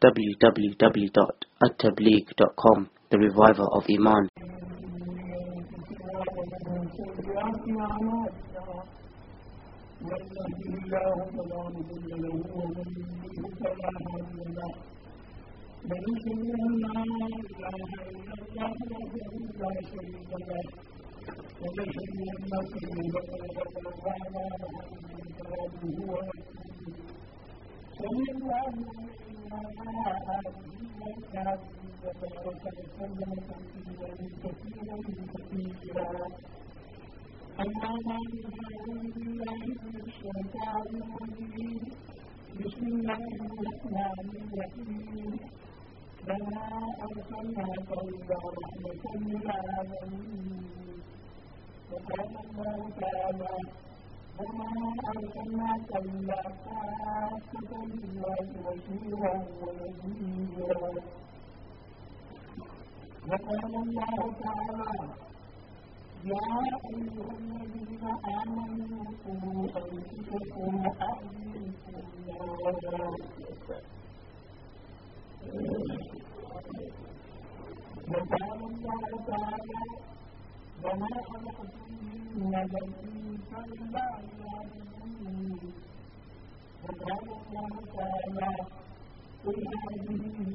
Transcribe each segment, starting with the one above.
www.attableek.com The Reviver of Iman ونشهد ان بسم الله الرحمن الرحيم كما أرسلناك إلى رحمة للعالمين وقال الله تعالى وما أرسلناك إلا كافة لله بشيرا ونذيرا وقال الله تعالى يا أيها الذين آمنوا قوا أنفسكم وأهليكم نارا وقال الله تعالى وما خلقت وقال الله تعالى قل هذه سبيلي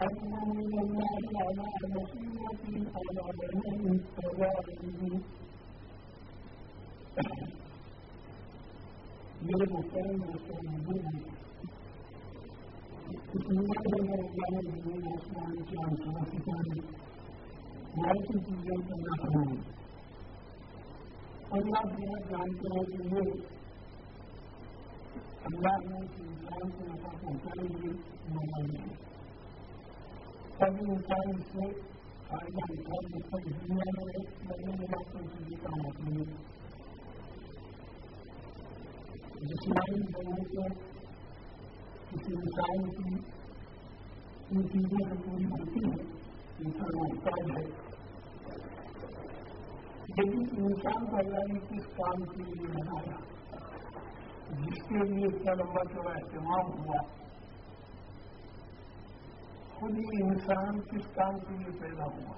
ادعو الى الله على بصيره على من اتبعني میرے محترم مسلم اللہ بہت جانتے ہیں کہ یہ اللہ نے انسان کو نفع نفا پہنچانے کے لیے سبھی انسان اس سے فائدہ اٹھا جس تک دنیا میں لگنے والا کوئی چیز کا مطلب جسمانی ضرورتیں کسی انسان کی ان چیزوں سے پوری ہوتی ہے انسان محتاج ہے لیکن انسان کو اللہ نے کس کام کے لیے بنایا جس کے لیے اتنا لمبا چوڑا اہتمام ہوا خود ہی انسان کس کام کے لیے پیدا ہوا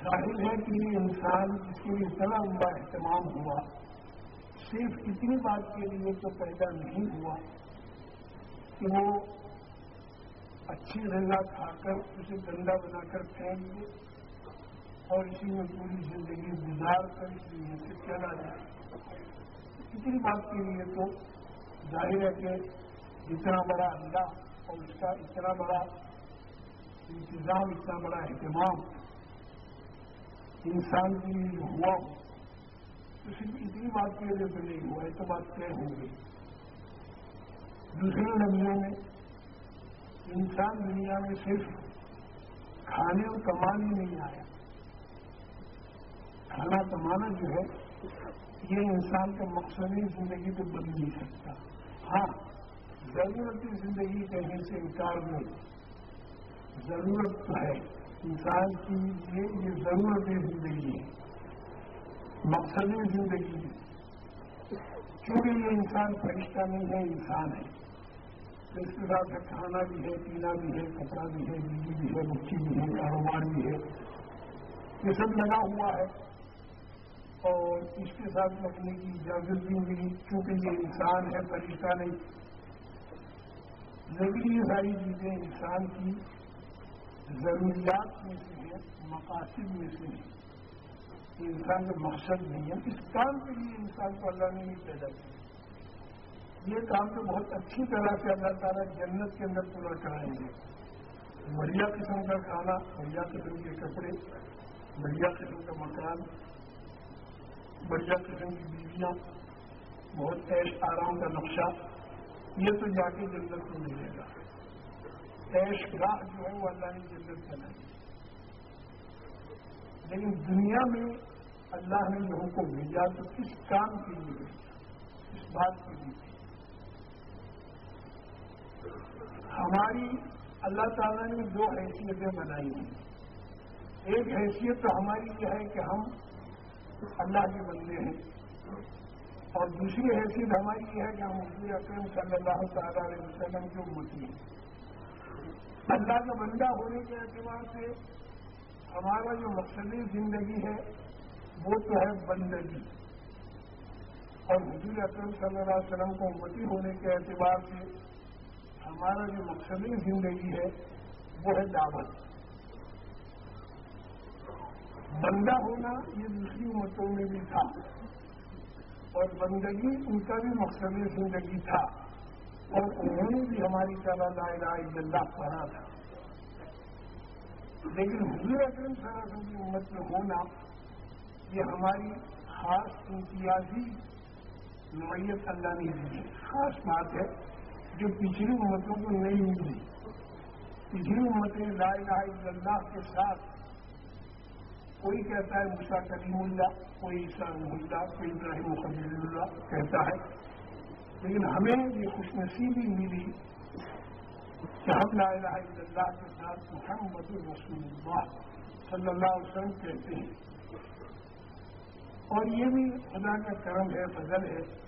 ظاہر ہے کہ یہ انسان جس کے لیے اتنا لمبا اہتمام ہوا صرف اتنی بات کے لیے تو پیدا نہیں ہوا کہ وہ اچھی غذا کھا کر اسے گندا بنا کر پھینک دے اور اسی میں پوری زندگی گزار کر اس لیے سے چلا جائے۔ اتنی بات کے لیے تو ظاہر ہے کہ اتنا بڑا اللہ اور اس کا اتنا بڑا انتظام، اتنا بڑا اہتمام انسان کے لیے ہوا۔ ہو تو صرف اتنی بات کے لیے تو نہیں ہوا ہے تو بات طے ہو گئی۔ دوسرے لفظوں میں انسان دنیا میں صرف کھانے اور کمانے نہیں آیا۔ کھانا کمانا جو ہے یہ انسان کا مقصدی زندگی تو بن نہیں سکتا۔ ہاں ضرورتی زندگی کہنے سے انکار نہیں۔ ضرورت تو ہے۔ انسان کی یہ ضرورت زندگی ہے۔ مقصدی زندگی ہے۔ کیونکہ یہ انسان فرشتہ نہیں ہے، انسان ہے۔ اس کے ساتھ کھانا بھی ہے، پینا بھی ہے، کپڑا بھی ہے بجلی بھی ہے، بچی بھی ہے، کاروبار بھی ہے۔ یہ سب لگا ہوا ہے۔ اور اس کے ساتھ لگنے کی اجازت بھی ملی کیونکہ یہ انسان ہے، فرشتہ نہیں۔ لیکن یہ ساری چیزیں انسان کی ضروریات میں سے ہیں، مقاصد میں سے ہیں۔ یہ انسان کا مقصد نہیں ہے۔ اس کام کے لیے انسان کو اللہ نے نہیں پیدا کیا۔ یہ کام تو بہت اچھی طرح سے اللہ تعالیٰ جنت کے اندر پورا کرائیں گے بڑھیا قسم کا کھانا بڑھیا قسم کے کپڑے بڑھیا قسم کا مکان بڑھیا قسم کی بیویاں بہت ایش آرام کا نقشہ۔ یہ تو جا کے جنت میں ملے گا۔ ایش گاہ جو ہے، وہ اللہ نے جنت بنائی لیکن دنیا میں اللہ نے لوگوں کو بھیجا تو کس کام کے لیے بھیجا؟ اس بات کے لیے ہماری اللہ تعالیٰ نے دو حیثیتیں بنائی ہیں۔ ایک حیثیت تو ہماری یہ ہے کہ ہم اللہ کے بندے ہیں۔ اور دوسری حیثیت ہماری یہ ہے کہ ہم حضور اکرم صلی اللہ تعالی علیہ وسلم کی امتی ہیں۔ اللہ کا بندہ ہونے کے اعتبار سے ہمارا جو مقصد زندگی ہے، وہ تو ہے بندگی۔ اور حضور اکرم صلی اللہ علیہ وسلم کو امتی ہونے کے اعتبار سے ہمارا جو مقصد زندگی ہے، وہ ہے دعوت۔ بندہ ہونا یہ دوسری امتوں میں بھی تھا۔ اور بندگی ان کا بھی مقصد زندگی تھا۔ اور انہوں نے بھی ہماری تعالیٰ لا الہ اللہ پڑھا تھا۔ لیکن حضور اکرم صلی اللہ کی امت میں ہونا یہ ہماری خاص امتیازی نوعیت اللہ نے دی خاص بات ہے جو پچھلی امتوں کو نہیں ملی۔ پچھلی امتیں لا الہ الا اللہ کے ساتھ کوئی کہتا ہے مسا کریم اللہ، کوئی عیسیٰ اللہ، کوئی ابراہیم خلیل اللہ کہتا ہے۔ لیکن ہمیں یہ خوش نصیبی ملی کہ ہم لا الہ الا اللہ کے ساتھ محمد رسول اللہ صلی اللہ علیہ وسلم کہتے ہیں۔ اور یہ بھی خدا کا کرم ہے، فضل ہے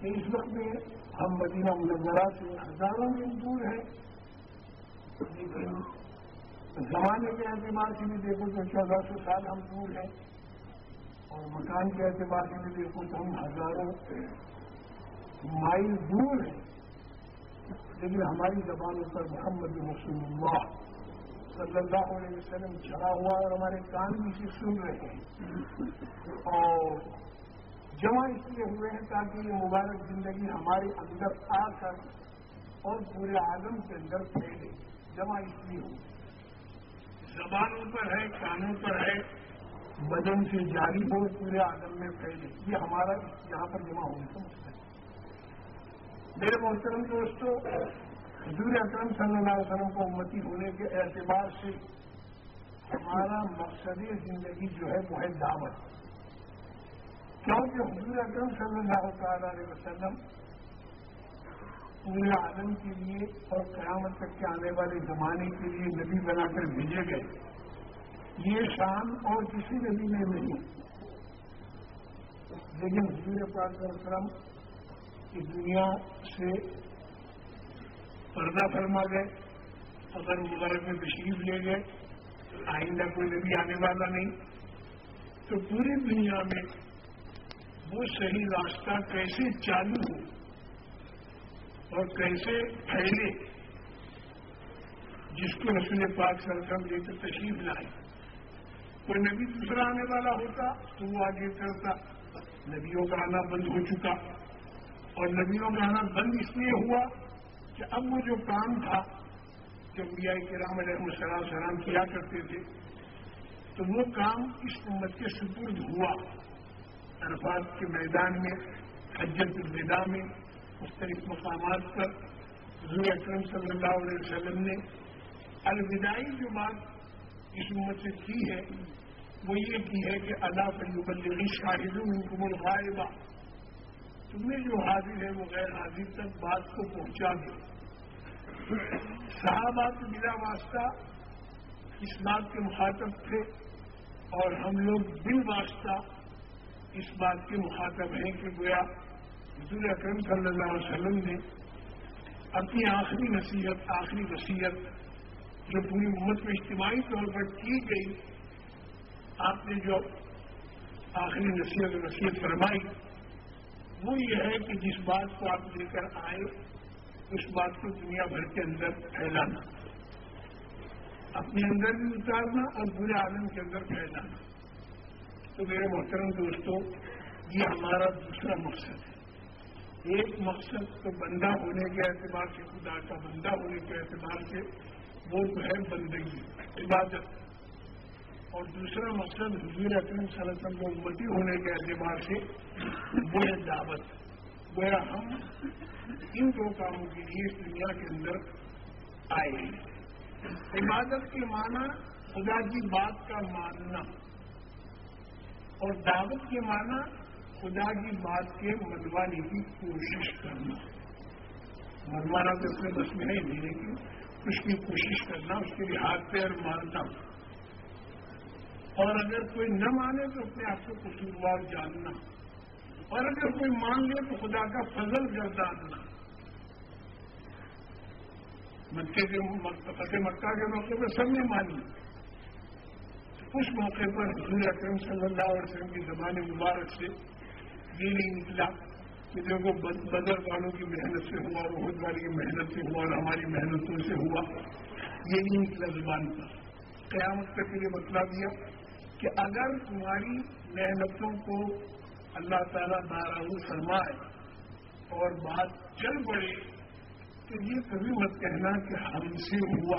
کہ اس وقت میں ہم مدینہ منورہ سے ہزاروں میل دور ہیں۔ لیکن زمانے کے اعتبار سے بھی دیکھو تو چودہ سو سال ہم دور ہیں اور مکان کے اعتبار سے بھی دیکھو تو ہم ہزاروں مائل دور ہیں۔ لیکن ہماری زبانوں پر محمد رسول اللہ صلی اللہ علیہ وسلم چڑھا ہوا اور ہمارے کان بھی اسے سن رہے ہیں۔ اور جمع اس لیے ہوئے ہیں تاکہ یہ مبارک زندگی ہمارے اندر آ کر اور پورے عالم کے اندر پھیلے۔ جمع اس لیے ہوئی۔ زبانوں پر ہے کانوں پر ہے، بدن سے جاری ہو، پورے عالم میں پھیلے۔ یہ ہمارا یہاں پر جمع ہونے کا مسئلہ ہے۔ میرے محترم دوستوں حضور اکرم صلی اللہ علیہ وسلم کو امتی ہونے کے اعتبار سے ہمارا مقصد زندگی جو ہے، وہ ہے دعوت۔ کیونکہ حضور اکرم صلی اللہ تعالی علیہ وسلم پورے عالم کے لیے اور قیامت تک کے آنے والے زمانے کے لیے نبی بنا کر بھیجے گئے۔ یہ شان اور کسی نبی میں نہیں لیکن حضور پاک وسلم کی دنیا سے پردہ فرما گئے۔ اگر مبارک میں تشریف لے گئے، آئندہ کوئی نبی آنے والا نہیں۔ تو پوری دنیا میں وہ صحیح راستہ کیسے چالو ہو؟ اور کیسے پھیلے جس کو رسول پاک سرکم لے کر تشریف لائے۔ کوئی نبی دوسرا آنے والا ہوتا تو وہ آگے کرتا نبیوں کا آنا بند ہو چکا۔ اور نبیوں کا آنا بند اس لیے ہوا کہ اب وہ جو کام تھا جو میاں کے رام علیہ السلام سلام کیا کرتے تھے، تو وہ کام اس امت کے سپرد ہوا۔ عرفات کے میدان میں، حجت الوداع میں مختلف مقامات پر حضور اکرم صلی اللہ علیہ وسلم نے الوداعی جو بات اس امت سے کی ہے، وہ یہ کی ہے کہ اللہ پر شاہد ان الغائبہ۔ تمہیں جو حاضر ہے، وہ غیر حاضر تک بات کو پہنچا دے۔ صحابہ کے بلا واسطہ اس بات کے مخاطب تھے اور ہم لوگ بل واسطہ اس بات کے مخاطب ہیں کہ گویا حضور اکرم صلی اللہ علیہ وسلم نے اپنی آخری نصیحت، آخری وصیت جو پوری امت میں اجتماعی طور پر کی گئی، آپ نے جو آخری نصیحت نصیحت فرمائی، وہ یہ ہے کہ جس بات کو آپ لے کر آئے، اس بات کو دنیا بھر کے اندر پھیلانا، اپنے اندر بھی اتارنا اور برے عالم کے اندر پھیلانا۔ تو میرے محترم دوستوں یہ ہمارا دوسرا مقصد ہے۔ ایک مقصد تو بندہ ہونے کے اعتبار سے، خدا کا بندہ ہونے کے اعتبار سے وہ تو ہے بندگی، عبادت۔ اور دوسرا مقصد حضور اکرم صلی اللہ علیہ وسلم کو امتی ہونے کے اعتبار سے وہ ہے دعوت گویا ہم ان دو کاموں کے لیے اس دنیا کے اندر آئے ہیں۔ عبادت کے معنی خدا کی بات کا ماننا اور دعوت کے معنی خدا کی بات کے منوانے کی کوشش کرنا۔ منوانا تو اس میں بس میں نہیں، لیکن اس کی کوشش کرنا، اس کے لیے ہاتھ پیر مانتا۔ ہوں اور اگر کوئی نہ مانے تو اپنے آپ کو قصوروار جاننا۔ اور اگر کوئی مان لے تو خدا کا فضل گرداننا۔ مکے کے فتح مکہ کے موقع پہ سب نے مانی اس موقع پر حضور اکرم صلی اللہ علیہ وسلم کی زبان مبارک سے یہ نہیں نکلا کہ دیکھو بدر والوں کی محنت سے ہوا بہت والی کی محنت سے ہوا، اور ہماری محنتوں سے ہوا، یہ نہیں نکلا زبان کا قیامت کا پھر یہ مطلب دیا کہ اگر تمہاری محنتوں کو اللہ تعالیٰ ناراض فرمائے اور بات چل پڑے، تو یہ کبھی مت کہنا کہ ہم سے ہوا۔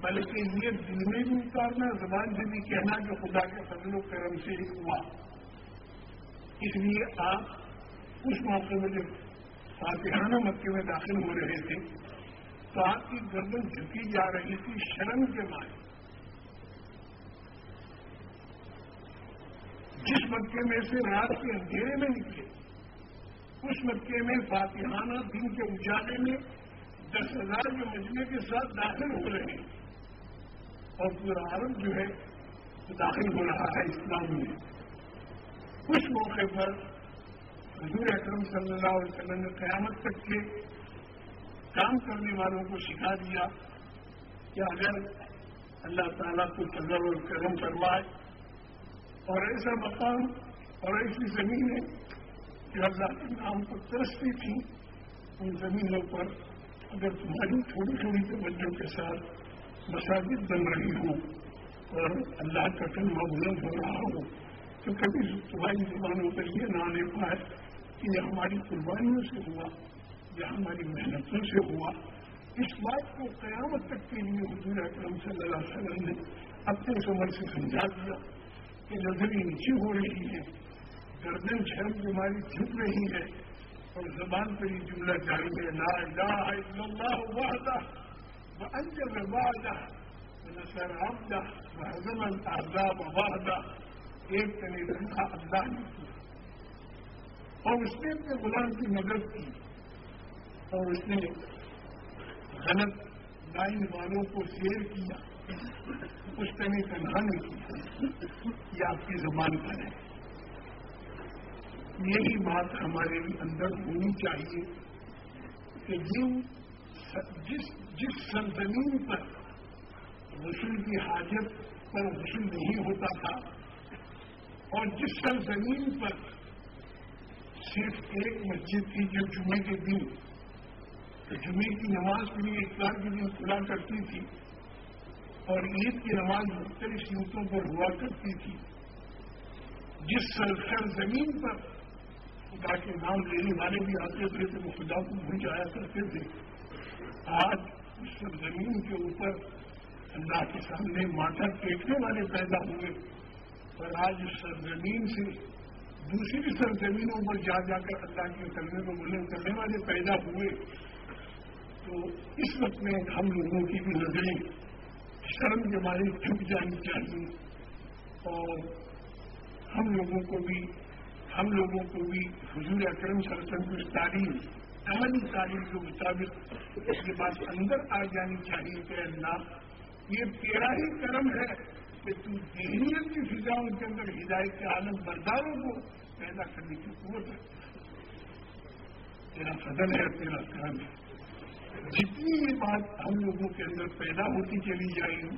بلکہ یہ دل میں بھی اتارنا، زبان سے بھی کہنا کہ خدا کے فضل و کرم سے ہی ہوا۔ اس لیے آپ اس موقع میں جب فاتحانہ مکے میں داخل ہو رہے تھے، تو آپ کی گردن جھکی جا رہی تھی شرم کے مارے جس مکے میں سے رات کے اندھیرے میں نکلے، اس مکے میں فاتحانہ دن کے اجالے میں دس ہزار کے مجمے کے ساتھ داخل ہو رہے ہیں، اور پورا عرب جو ہے داخل ہو رہا ہے اسلام میں۔ اس موقع پر حضور اکرم صلی اللہ علیہ وسلم نے قیامت تک کے کام کرنے والوں کو سکھا دیا کہ اگر اللہ تعالیٰ کو فضل اور کرم فرمائے اور ایسا مقام اور ایسی زمین ہے کہ اللہ کے نام کو ترستی تھی ان زمینوں پر اگر تمہاری تھوڑی تھوڑی توجہ کے ساتھ مساجد بن رہی ہو اور اللہ کا کلمہ بلند ہو رہا ہو تو کبھی تمہاری زبانوں پر یہ نہ آنے پائے کہ یہ ہماری قربانیوں سے ہوا یا ہماری محنتوں سے ہوا۔ اس بات کو قیامت تک کے لیے حضور اکرم صلی اللہ علیہ وسلم نے اپنے عمر سے سمجھا دیا کہ نظری نیچی ہو رہی ہے، گردن شرم بیماری جھک رہی ہے اور زبان پر یہ جملہ جاری ہے، لا الہ الا اللہ وحدہ وانجل وعدہ ونصر عبدہ وحزم الاحزاب وحدہ۔ ایک تنی رکھا اللہ نے کیا۔ اور اس نے اپنے غلام کی مدد کی۔ اور اس نے غلط لائن والوں کو شیئر کیا۔ اس تنی تنہا نے کیا۔ یہ آپ کی زبان پر ہے۔ یہی بات ہمارے اندر ہونی چاہیے کہ جن جس جس سرزمین پر غسل کی حاجت پر غسل نہیں ہوتا تھا اور جس سر زمین پر صرف ایک مسجد تھی جو جمعے کے دن جمعے کی نماز کے لیے اتوار کے دن کھلا کرتی تھی اور عید کی نماز مختلف یوتوں پر ہوا کرتی تھی، جس سر زمین پر خدا کے نام لینے والے بھی آتے تھے تو وہ خدا کو بھول جایا کرتے تھے۔ آج اس سرزمین کے اوپر اللہ کے سامنے ماتا ٹیکنے والے پیدا ہوئے۔ اور آج اس سرزمین سے دوسری سرزمینوں پر جا جا کر اللہ کے کرنے کو بولے کرنے والے پیدا ہوئے۔ تو اس وقت میں ہم لوگوں کی بھی نظریں شرم کے بارے جھک جانی چاہیے۔ اور ہم لوگوں کو بھی، ہم لوگوں کو بھی حضور اکرم سرسن کی تعلیم عملی تعلیم کے مطابق اس کے بعد اندر آ جانی چاہیے کہ اللہ، یہ تیرا ہی کرم ہے۔ کہ تم ذہنیت کی فضاؤں کے اندر ہدایت کے عالم برداروں کو پیدا کرنے کی قوت ہے۔ تیرا فضل ہے، تیرا کرم ہے۔ جتنی یہ بات ہم لوگوں کے اندر پیدا ہوتی چلی جائے گی،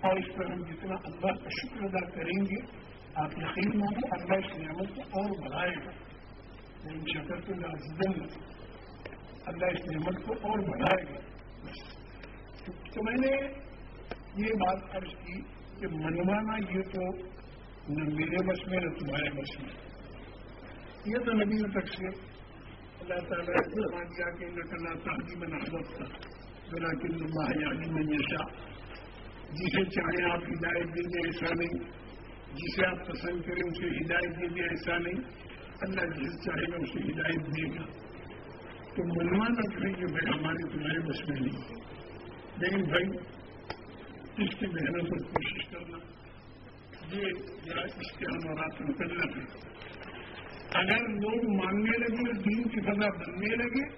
اور اس پر ہم جتنا اللہ کا شکر ادا کریں گے، آپ یقین مانو اللہ اس نعمت کو اور بڑھائے گا۔ ان شکر تو لازم اللہ اس نعمت کو اور بڑھائے گا۔ تو میں نے یہ بات عرض کی کہ منوانا یہ تو نہ میرے بس میں، نہ تمہارے بس میں۔ یہ تو نبی تک سے اللہ تعالیٰ نے فرما دیا کہ اللہ تعالی میں نحبت تھا بلا کہ اللہ یعنی میں یشا جسے چاہیں آپ ہدایت دیں گے ایسا نہیں۔ جسے آپ پسند کریں، اسے ہدایت دیں گے ایسا نہیں۔ اللہ جسے چاہے گا، اسے ہدایت دے گا۔ تو منوانا کریں کہ بھائی، ہمارے تمہارے بس میں نہیں۔ لیکن بھائی اس کی محنت اور کوشش کرنا، یہ ذرا اس کے ہمارات نکلنا ہے اگر لوگ ماننے لگے دین کی فضا بننے لگے،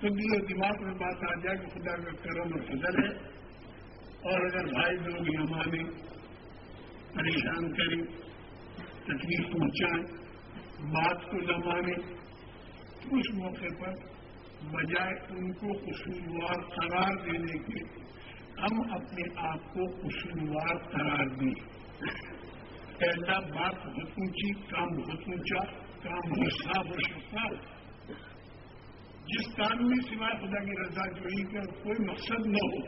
تو دل و دماغ میں بات آ جائے کہ خدا کا کرم اور فضل ہے۔ اور اگر بھائی لوگ یہ مانے پریشان کریں، تکلیف پہنچائیں، بات کو نہ مانے اس موقع پر بجائے ان کو قصوروار قرار دینے کے ہم اپنے آپ کو قصوروار قرار دیں۔ پہلا بات بہت اونچی، کام بہت اونچا، کام بہت صاف اور شفاف جس کام میں سوائے خدا کی رضا جوئی کا کوئی مقصد نہ ہو،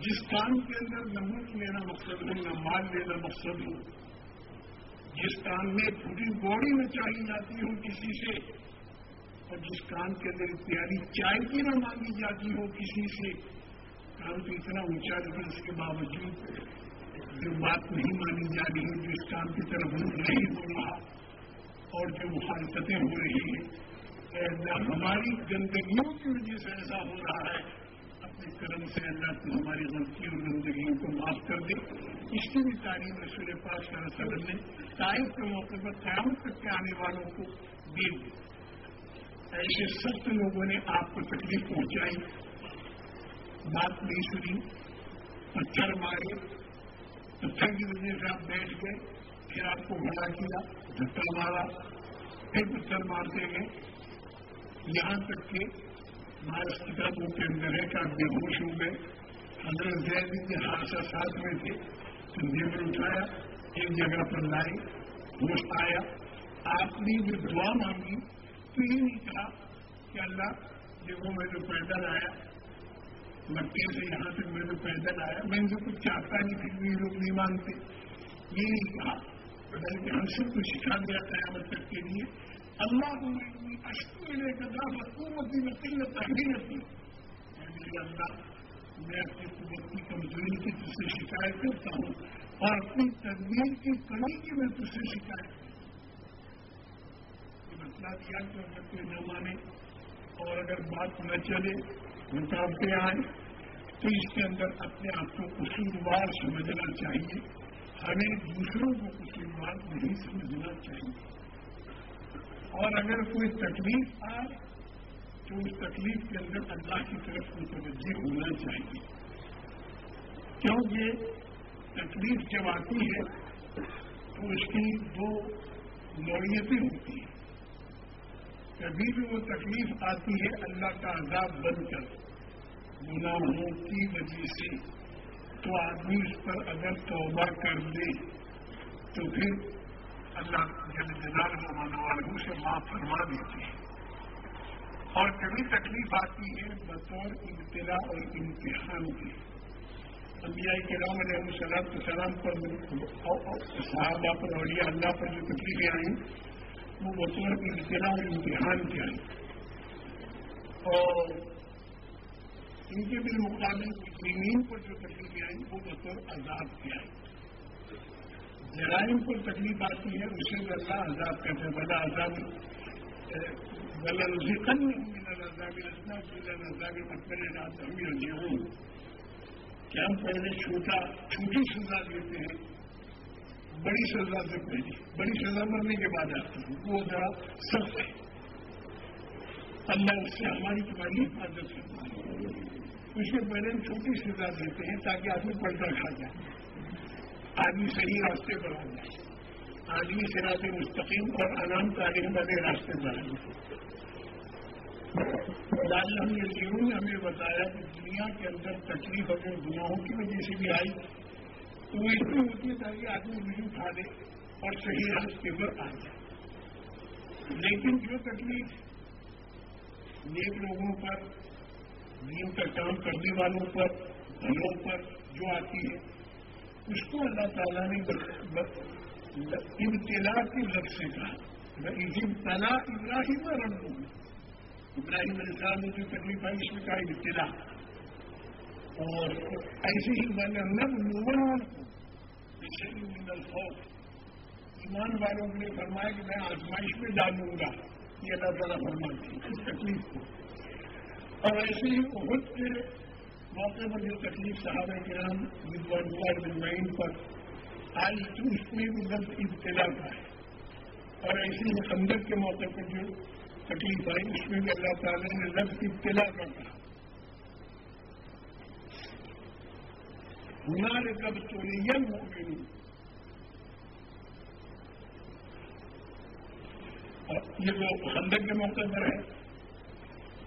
جس کام کے اندر نمک لینا مقصد ہو، نہ مال لینا مقصد ہو، جس کام میں پوری گوڑی میں چاہی جاتی ہو کسی سے، اور جس کام کے اندر پیاری چائے کی نہ مانگی جاتی ہو کسی سے کام تو اتنا اونچا لیکن اس کے باوجود جو بات نہیں مانی جا رہی ہے جو اس کام کی طرف نہیں ہو رہا، اور جو مخالفتیں ہو رہی ہیں ہماری گندگیوں کی وجہ سے ایسا ہو رہا ہے۔ اپنے کرم سے اللہ کو ہماری غلطی اور زندگیوں کو معاف کر دے۔ اس کی بھی تعلیم رسول پاک صلی اللہ علیہ وسلم نے تاریخ کے موقع پر قیامت تک کے آنے والوں کو دے دی۔ ایسے سخت لوگوں نے آپ کو تکلیف پہنچائی۔ بات نہیں سنی، پتھر مارے، پتھر کی وجہ سے آپ بیٹھ گئے، پھر آپ کو بڑا کیا، دھکا مارا، پھر پتھر مارتے گئے۔ یہاں تک کہ ہمارے کتابوں کے اندر ہے کہ آپ بے ہوش ہو گئے۔ حضرت زید جی کے حادثہ ساتھ میں تھے کندھے میں اٹھایا، ایک جگہ پر لائے ہوش آیا۔ آپ نے جو دعا مانگی، تو یہ نہیں کہا کہ اللہ، دیکھو میں جو پیدل آیا مکے سے یہاں تک میں جو پیدل آیا، میں ان سے کچھ چاہتا نہیں پھر بھی لوگ نہیں مانگتے یہ نہیں کہا۔ بلکہ ہم سب کو سکھا دیا قیامت تک کے لیے۔ اللہ اشکو لے کر حکومت میں قلت اہمیت اللہ، میں اپنی قوت کی کمزوری کی تجھ سے شکایت کرتا ہوں اور اپنی تدبیر کی کمی کی میں تجھ سے شکایت یہ مسئلہ دیا کہ اگر کوئی نہ مانے اور اگر بات نہ چلے رکاوٹیں آئیں تو اس کے اندر اپنے آپ کو قصوروار سمجھنا چاہیے، ہمیں دوسروں کو قصوروار نہیں سمجھنا چاہیے۔ اور اگر کوئی تکلیف آئے، تو اس تکلیف کے اندر اللہ کی طرف متوجہ ہونا چاہیے۔ کیونکہ تکلیف جب آتی ہے، تو اس کی دو نوعیتیں ہوتی ہیں۔ کبھی بھی وہ تکلیف آتی ہے، اللہ کا عذاب بن کر گناہوں کی وجہ سے تو آدمی اس پر اگر توبہ کر دے، تو پھر اللہ جل جلال والوں سے معاف فرما دیتی ہے اور کبھی تکلیف آتی ہے بطور ابتلا اور امتحان کی۔ انبیاء کے رام علیہ السلام کے سلام پر صحابہ پر اور اللہ پر جو تکلیفیں آئیں وہ بطور ابتلا اور امتحان کی آئیں اور ان کے بالمقابل زمین پر جو تکلیفیں آئیں وہ بطور عذاب کی آئیں جرائم کو تکلیف آتی ہے اسے اللہ عذاب کہتے ہیں بلا عذاب بلا ذکن عذاب رسنا بلا عذاب مکر رات ہمیں رجی ہوں کہ ہم پہلے چھوٹا چھوٹی سزا دیتے ہیں بڑی سزا سے پہلے بڑی سزا مرنے کے بعد آتی ہے۔ وہ ذرا سخت ہے۔ اللہ اس سے ہماری تمہاری حفاظت کرتا ہے اس سے پہلے ہم چھوٹی سزا دیتے ہیں تاکہ آدمی پلٹا کھا جائے۔ آدمی صحیح راستے پر آ جائے۔ آدمی سے مستقیم اور انام تعلیم والے راستے پر آ جائے۔ لال ضرور نے ہمیں بتایا کہ دنیا کے اندر تکلیف اگر گناہوں کی وجہ سے بھی آئی۔ وہ اس ہوتی ہے، تاکہ آدمی نہیں اٹھا دے اور صحیح راستے پر آ جائے لیکن جو تکلیف نیک لوگوں پر، دین کا کام کرنے والوں پر گھروں پر جو آتی ہے، اس کو اللہ تعالیٰ نے ابتلا کے لفظ سے کہا۔ تلا ابراہیم رنگ ابراہیم علیہ السلام نے جو تکلیف آئی، اس میں کہا ابتلا اور ایسے ہی میں نے نب نوان کو ایمان والوں کے لیے فرمایا کہ میں آزمائش میں ڈالوں گا. یہ اللہ تعالیٰ فرماتے اس تکلیف کو. اور ایسے ہی بہت کے موقع پر جو تکلیف صاحب کرام مین پر آئی تو اس میں بھی لفظ ابتلا کا ہے اور ایسے ہی اندر کے موقع پر جو تکلیف آئی، اس میں بھی اللہ تعالیٰ نے لفظ ابتلا کا کہا ہنار کب چوری موقع اور یہ تو خندق کے موقع پر ہے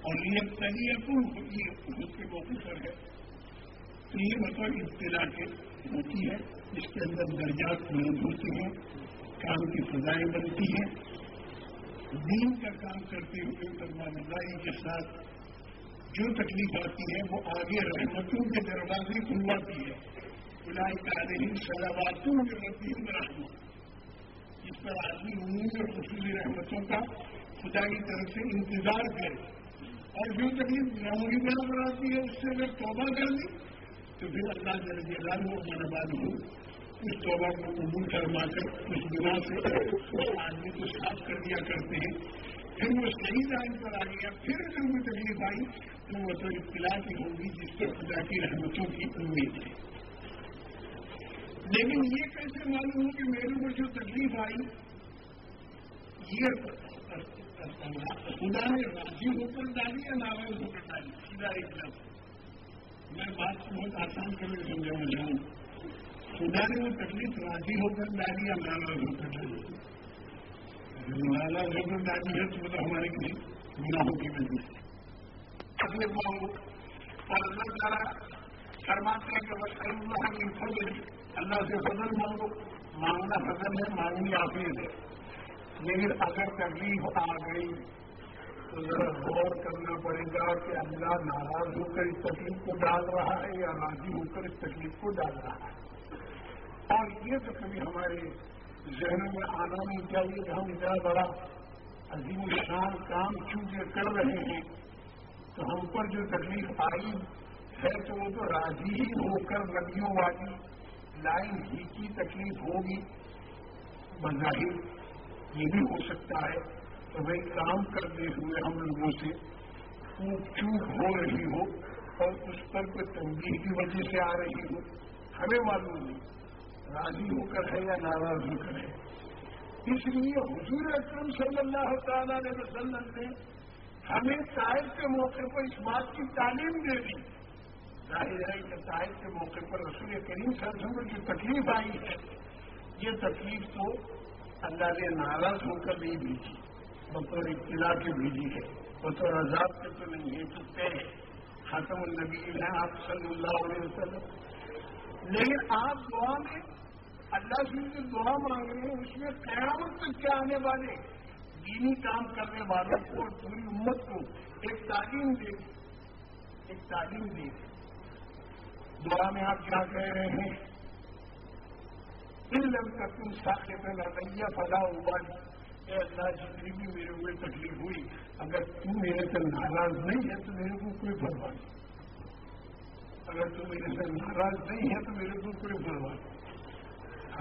اور یہ تنیہ خود کے موقع پر ہے تو یہ مطلب اطلاع کے ہوتی ہے اس کے اندر درجات بلند ہوتے ہیں. کام کی فضائیں بنتی ہیں. دین کا کام کرتے ہوئے فرمانداری کے ساتھ جو تکلیف آتی ہے وہ آگے رحمتوں کے دروازے کھلواتی ہے۔ خدائی کا نہیں سلاواتوں میں رہتی رحمت اس پر آدمی امید اور خصوصی رحمتوں کا خدا کی طرف سے انتظار کرے۔ اور جو تکلیف معمولی بنا بناتی ہے، اس سے اگر توبہ کر لی تو پھر اللہ کے رضی وہ منباد ہو۔ اس توبہ کو قبول کروا کر، اس بنا سے آدمی کو صاف کر دیا کرتے ہیں۔ پھر وہ صحیح لائن پر آ گیا، پھر اگر وہ تکلیف آئی تو وہ تو اطلاع کی ہوگی جس پر خدا کی رحمتوں کی امید ہے. لیکن یہ کیسے معلوم ہو کہ میرے کو جو تکلیف آئی، یہ خدا نے راضی ہو کر ڈالی یا ناراض ہو کر ڈالی؟ سیدھا ایک لفظ میں بات کو بہت آسان کر کے سمجھانا چاہوں خدا نے وہ تکلیف راضی ہو کر ڈالی یا ناراض ہو کر ڈالی؟ ناراض ہو کر ہے تو مطلب ہمارے کسی گناہوں کی وجہ سے اپنے مانگو اور اللہ تعالیٰ فرماتے ہیں کہ بس اللہ کی فضل اللہ سے فضل مانگو۔ مانگنا فضل ہے، مانگنی آفیز ہے۔ لیکن اگر تکلیف آ گئی تو ذرا غور کرنا پڑے گا کہ اللہ ناراض ہو کر اس تکلیف کو ڈال رہا ہے یا راضی ہو کر اس تکلیف کو ڈال رہا ہے۔ اور یہ تو کبھی ہمارے ذہنوں میں آنا نہیں چاہیے کہ ہم اتنا بڑا عظیم شان کام چونکہ کر رہے ہیں تو ہم پر جو تکلیف آئی ہے تو وہ تو راضی ہی ہو کر ندیوں والی لائن ہی کی تکلیف ہوگی۔ بظاہر یہ بھی ہو سکتا ہے تو بھائی کام کرتے ہوئے ہم لوگوں سے چوک ہو رہی ہو اور اس پر کوئی تنگی کی وجہ سے آ رہی ہو۔ ہمیں معلوم نہیں۔ راضی ہو کر ہے یا ناراض ہو کر ہے؟ اس لیے حضور اکرم صلی اللہ تعالی علیہ وسلم نے ہمیں صاحب کے موقع پر اس بات کی تعلیم دے دی۔ ظاہر ہے کہ صاحب کے موقع پر رسول کریم صلی اللہ علیہ جو تکلیف آئی ہے۔ یہ تکلیف تو اللہ نے ناراض ہو کر نہیں بھیجی، بطور اطلاع کے بھیجی ہے، بطور عذاب کے تو نہیں ہے تو طے ہے۔ ختم النبی ہے آپ صلی اللہ علیہ وسلم لیکن آپ دعا میں اللہ سے جو دعا مانگ رہے ہیں، اس میں قیامت تک کیا آنے والے؟ دینی کام کرنے والوں کو اور پوری امت کو ایک تعلیم دے، ایک تعلیم دے۔ دعا میں آپ کیا کہہ رہے ہیں؟ ان لگ تک تم ساکھے پہ لڑیا فلا ابالی اے اللہ، جتنی بھی میرے ہوئے تکلیف ہوئی، اگر تو میرے سے ناراض نہیں ہے تو میرے کو کوئی پرواہ نہیں۔ اگر تو میرے سے ناراض نہیں ہے تو میرے کو کوئی پرواہ نہیں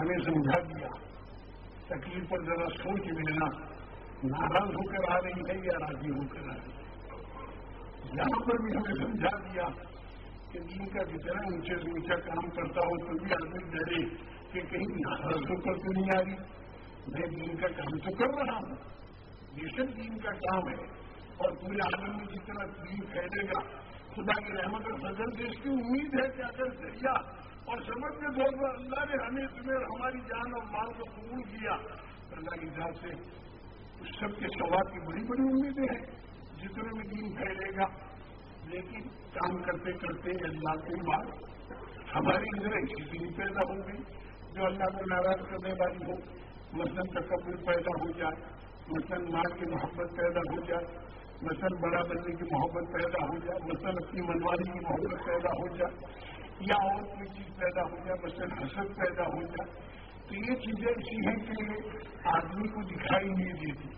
ہمیں سمجھا دیا۔ تکلیف پر ذرا سوچ لینا۔ ناراض ہو کر آ رہی ہے یا راضی ہو کر آ رہی ہے یہاں پر بھی ہمیں سمجھا دیا کہ دین کا جتنا اونچے سے اونچا کام کرتا ہوں تو بھی آدمی ڈرے کہ کہیں ناراض ہو کر تو نہیں آ رہی؟ میں دین کا کام تو کر رہا ہوں۔ یہ سب دین کا کام ہے۔ اور پورے عالم میں جتنا دین پھیلے گا خدا کی رحمت اور فضل سے اس کی امید ہے کہ اگر ذریعہ اور سمجھ کے طور پر اللہ نے ہمیں تمہیں ہماری جان اور مال کو قبول کیا اللہ کی ذات سے اس سب کے سوال کی بڑی بڑی امیدیں ہیں۔ جتنے میں دین پھیلے گا، لیکن کام کرتے کرتے اللہ کی بات ہماری اندر ایسی دین پیدا ہو گئی جو اللہ کو ناراض کرنے والی ہو۔ مثلاً تکبر پیدا ہو جائے، مثلاً ماں کی محبت پیدا ہو جائے مثلاً بڑا بننے کی محبت پیدا ہو جائے مثلاً اپنی منواری کی محبت پیدا ہو جائے، یا اور کوئی چیز پیدا ہو جائے مثلاً حسد پیدا ہو جائے، تو یہ چیزیں ایسی ہیں کہ آدمی کو دکھائی نہیں دیتی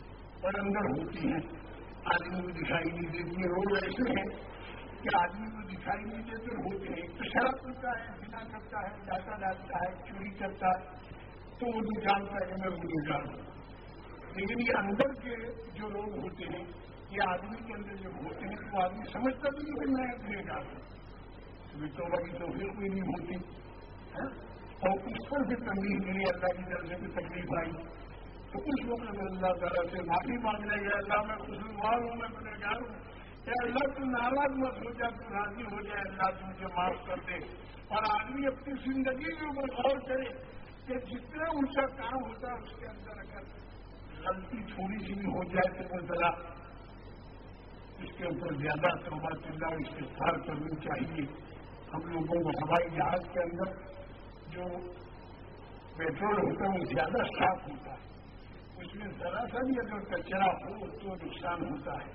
اور اندر ہوتی ہیں۔ آدمی کو دکھائی نہیں دیتی، یہ روز ایسے ہیں کہ آدمی کو دکھائی نہیں دیتے، ہوتے ہیں۔ تو شراب کرتا ہے بنا کرتا ہے ڈاٹا ڈالتا ہے، چوری کرتا ہے تو وہ نہیں جانتا ہے، میں وہ جانتا ہوں۔ لیکن یہ اندر کے جو لوگ ہوتے ہیں یہ آدمی کے اندر جب ہوتے ہیں تو آدمی سمجھتا بھی نہیں کہ میں اپنے جانتا تو کی توفیق کوئی نہیں ہوتی۔ ہاں؟ اور اس پر بھی تنگی میری اللہ کی طرف سے بھی تکلیف آئی۔ تو اس وقت میں اللہ تعالیٰ سے معافی مانگنے گیا اللہ میں خوشگوار ہوں، میں اپنے گھر ہوں کہ اللہ تو ناراض مت ہو جائے تو راضی ہو جائے، اللہ تم سے معاف کر دے۔ اور آدمی اپنی زندگی کے اوپر غور کرے کہ جتنا اونچا کام ہوتا ہے، اس کے اندر اگر غلطی تھوڑی سی بھی ہو جائے تو وہ ذرا اس کے اوپر زیادہ توبہ چلنا استفار کرنی چاہیے۔ ہم لوگوں کو ہوائی جہاز کے اندر جو پیٹرول ہوتا ہے وہ زیادہ صاف ہوتا ہے۔ اس میں ذرا سا بھی اگر کچرا ہو تو نقصان ہوتا ہے۔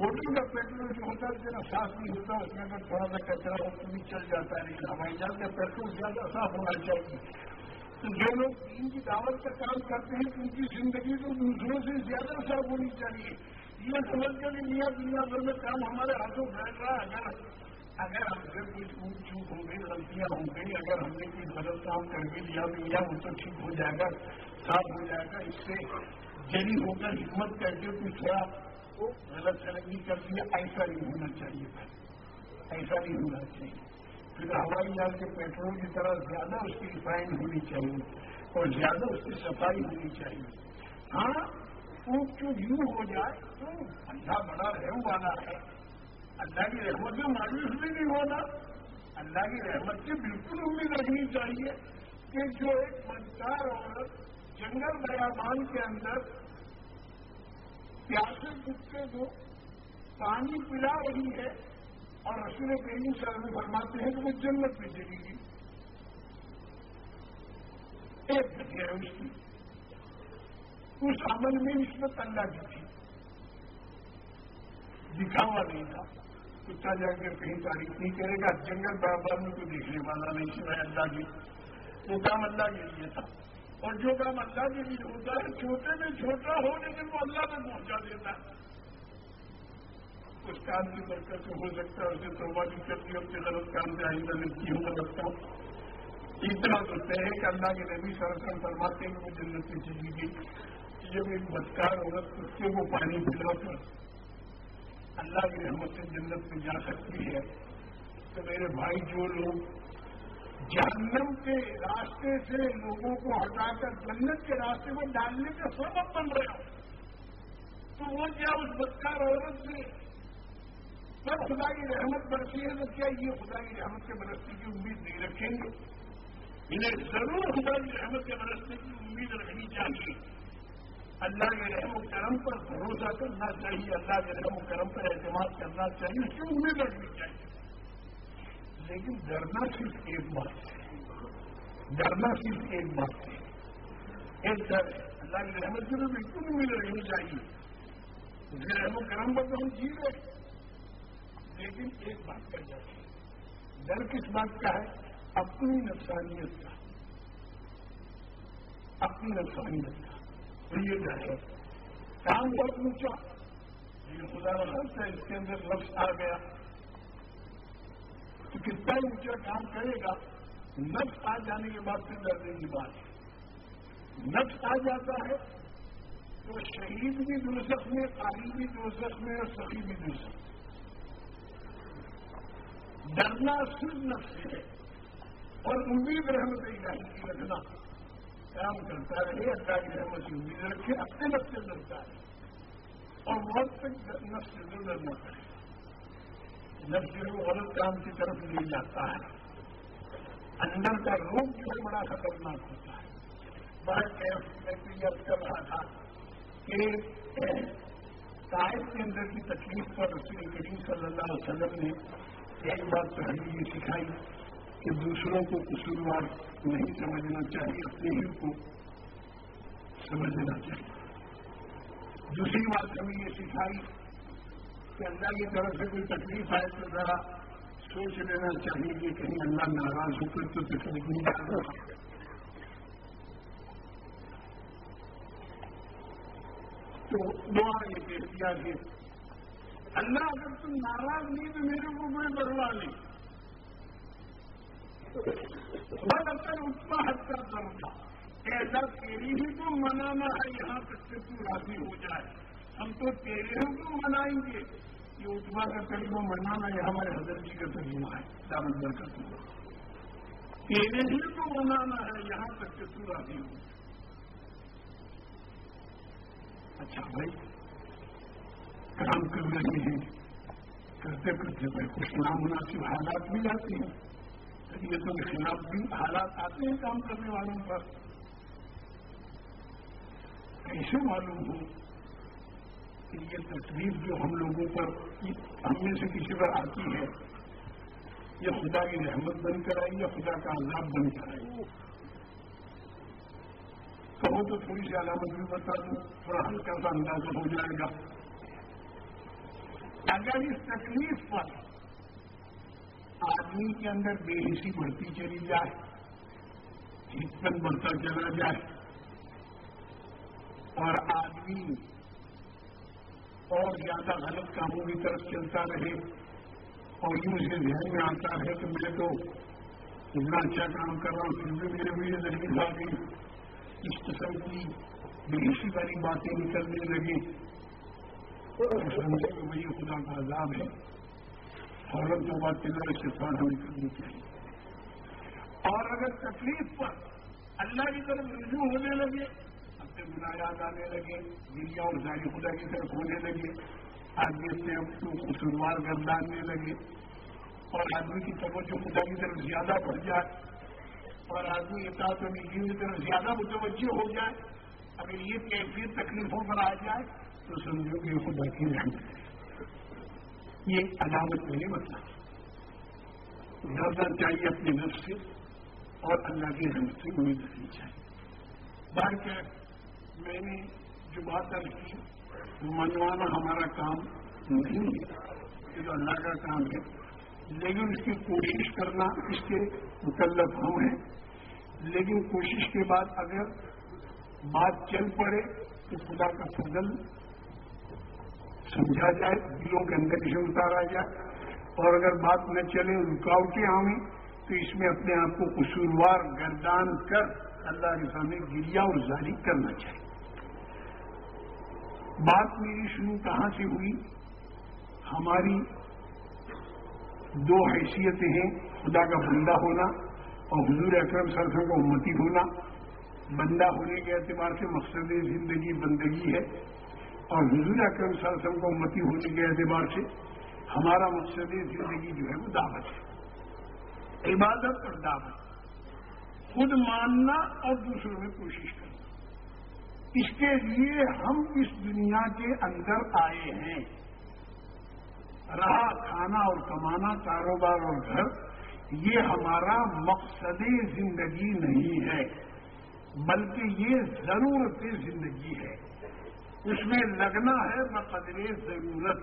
موٹر کا پیٹرول جو ہوتا ہے اتنا صاف نہیں ہوتا، اس میں اگر تھوڑا سا کچرا ہو تو بھی چل جاتا ہے، لیکن ہوائی جہاز کا پیٹرول زیادہ صاف ہونا چاہیے۔ تو جو لوگ دین کی دعوت کا کام کرتے ہیں ان کی زندگی تو دوسروں سے زیادہ صاف ہونی چاہیے۔ یہ سمجھ کر لیا دنیا بھر میں کام ہمارے ہاتھوں بیٹھ رہا ہے اگر اگر ہم سے کوئی چوک چوک ہو گئی غلطیاں ہو گئی اگر ہم نے کوئی غلط کام کر کے لیا لیا وہ تو ٹھیک ہو جائے گا، صاف ہو جائے گا۔ اس سے جری ہو کر حکمت کر کے کوئی تھوڑا غلط سلگی کر دیا ایسا نہیں ہونا چاہیے ایسا نہیں ہونا چاہیے۔ پھر ہوائی جہاز کے پیٹرول کی طرح زیادہ اس کی ریفائن ہونی چاہیے اور زیادہ اس کی صفائی ہونی چاہیے۔ ہاں خوب جو یوں ہو جائے اللہ بڑا رہم والا ہے۔ اللہ کی رحمت سے مایوس بھی نہیں ہونا۔ اللہ کی رحمت سے بالکل امید رکھنی چاہیے کہ جو ایک منچار عورت جنگل بیابان کے اندر پیاسے کتے کو پانی پلا رہی ہے اور رسول کریم سر میں فرماتے ہیں کہ وہ جنت میں چلی گی ایک ہے اس کی۔ اس عمل میں نسبت اللہ کی۔ تھی دکھاوا نہیں تھا۔ کتا جا کر کہیں تاریخ نہیں کرے گا۔ جنگل برابر میں کوئی دیکھنے والا نہیں سوائے اللہ کی وہ کام اللہ کے لیے تھا۔ اور جو کام اللہ کے لیے ہوتا ہے، چھوٹے میں چھوٹا ہو لیکن وہ اللہ میں پہنچا دیتا ہے۔ اس کام کی برکت سے ہو سکتا ہے، اسے توبہ کی کرتی اپنے غلط کام سے آئندہ کی ہوں لگتا ہوں اتنا تو طے ہے کہ اللہ کے نبی سرسن فرماتے ہیں وہ جنت کی چیزیں گی جب ایک بدکار عورت، کتے کو پانی پلا کر اللہ کی رحمت سے جنت میں جا سکتی ہے۔ تو میرے بھائی، جو لوگ جہنم کے راستے سے لوگوں کو ہٹا کر جنت کے راستے میں ڈالنے کا سبب بن رہا تو وہ کیا اس بدکار عورت سے سب خدا کی رحمت برسی ہے؟ تو کیا یہ خدا کی رحمت کے برسنے کی امید نہیں رکھیں گے؟ انہیں ضرور خدا کی رحمت کے برسنے کی امید رکھنی چاہیے۔ اللہ کے رحم و کرم پر بھروسہ کرنا چاہیے، اللہ کے رحم و کرم پر اعتماد کرنا چاہیے، اس کی امید رکھنی چاہیے۔ لیکن ڈرنا صرف ایک بات ہے۔ ڈرنا صرف ایک بات ہے۔ ایک ڈر اللہ کی رحمت کی تو بالکل امید رکھنی چاہیے۔ اس کے رحم و کرم پر تو ہم جی رہے لیکن ایک بات کر جاتی ہے۔ ڈر کس بات کا ہے؟ اپنی نفسانیت کا۔ اپنی نفسانیت کا۔ کام بہت اونچا یہ خدا رفت ہے اس کے اندر لفظ آ گیا تو کتنا اونچا کام کرے گا نفس آ جانے کے بعد پھر ڈرنے کی بات ہے نفس آ جاتا ہے تو شہید بھی درست میں قاری بھی درست میں اور سخی بھی درست ڈرنا صرف نفس ہے اور امید رحمت الہی کی رکھنا کام کرتا رہے اللہ کی رحمت کی امید رکھے، اپنے نفس سے ڈرتا ہے اور بہت تک نفس سے ڈرنا پڑے نفس جو غلط کام کی طرف لے جاتا ہے۔ اندر کا روگ جو ہے بڑا خطرناک ہوتا ہے۔ بڑا کر رہا تھا کہ صاحب کے اندر کی تکلیف پر رسول کریم صلی اللہ علیہ وسلم نے ایک بات پہلی یہ سکھائی کہ دوسروں کو قصوروار نہیں سمجھنا چاہیے اپنے ہی کو سمجھنا چاہیے۔ دوسری بات ہمیں یہ سکھائی کہ اللہ کی طرف سے کوئی تکلیف آئے تو ذرا سوچ لینا چاہیے کہ کہیں اللہ ناراض ہو کر تو تکلیف نہیں ڈالنا تو دعا یہ کہہ دیا کہ اللہ اگر تم ناراض نہیں تو میرے کو کوئی بروا نہیں اثر اتنا حد کا دم تھا ایسا تیری ہی کو منانا ہے، یہاں تک سے تو راضی ہو جائے۔ ہم تو تیرے ہی کو منائیں گے۔ یہ اتما کا ترجمہ منانا یہ ہمارے حضرت جی کا ترجمہ ہے۔ دامندر کا ترجمہ تیرے ہی کو منانا ہے، یہاں تک سے تو راضی ہو جائے۔ اچھا بھائی، کام کر رہے ہیں۔ کرتے کرتے بھائی کچھ نامناسب حالات بھی آتے ہیں یہ تو خلاف بھی حالات آتے ہیں کام کرنے والوں پر۔ ایسے معلوم ہو کہ یہ تکلیف جو ہم لوگوں پر ہم میں سے کسی پر آتی ہے، یہ خدا کی رحمت بن کر آئی یا خدا کا عذاب بن کر آئی۔ کہو تو تھوڑی سی علامت بھی بتا دوں تھوڑا ہلکا سا اندازہ ہو جائے گا۔ اگر اس تکلیف پر آدمی کے اندر بے حسی بڑھتی چلی جائے ہتن بڑھتا چلا جائے، اور آدمی اور زیادہ غلط کاموں کی طرف چلتا رہے اور یوں سے ذہن میں آتا ہے کہ میں تو اتنا اچھا کام کر رہا ہوں، پھر بھی میرے مجھے تکلیف آ گئی۔ اس قسم کی بےحسی والی باتیں نکلنے لگی سمجھے کہ وہی خدا کا عذاب ہے۔ فوراً تو بات تیرہ سے ہمیں کرنی چاہیے اور اگر تکلیف پر اللہ کی طرف رجوع ہونے لگے اپنے گنا یاد آنے لگے، دنیا اور ظاہر خدا کی طرف ہونے لگے، آدمی اپنے کو قصوروار گرداننے لگے، اور آدمی کی توجہ خدا کی طرف زیادہ بڑھ جائے، اور آدمی اطاعت و نجی کی طرف زیادہ متوجہ ہو جائے، اگر یہ کیفیت تکلیفوں پر آ جائے، تو سمجھو کہ خدا کی رحمت ہے۔ یہ عدالت میں نہیں بتلا ڈرنا چاہیے اپنے نفس سے اور اللہ کی رحمت سے امید رکھنی چاہیے۔ بار کیا میں نے جو بات کی، منوانا ہمارا کام نہیں ہے، یہ تو اللہ کا کام ہے، لیکن اس کی کوشش کرنا اس کے مکلف ہم ہیں۔ لیکن کوشش کے بعد اگر بات چل پڑے تو خدا کا فضل سمجھا جائے، دلوں کے اندر اسے اتارا جائے۔ اور اگر بات نہ چلے رکاوٹیں آئیں تو اس میں اپنے آپ کو قصوروار، گردان کر اللہ کے سامنے گریا اور جاری کرنا چاہیے۔ بات میری شروع کہاں سے ہوئی؟ ہماری دو حیثیتیں ہیں، خدا کا بندہ ہونا اور حضور اکرم سرسوں کا امتی ہونا۔ بندہ ہونے کے اعتبار سے مقصد زندگی بندگی ہے۔ اور حضور اکرم صلی اللہ علیہ وسلم کو امتی ہونے کے اعتبار سے ہمارا مقصد زندگی جو ہے وہ دعوت ہے۔ عبادت اور دعوت۔ خود ماننا اور دوسروں میں کوشش کرنا۔ اس کے لیے ہم اس دنیا کے اندر آئے ہیں۔ رہا، کھانا اور کمانا، کاروبار اور گھر، یہ ہمارا مقصد زندگی نہیں ہے، بلکہ یہ ضرورت زندگی ہے۔ اس میں لگنا ہے بقدر ضرورت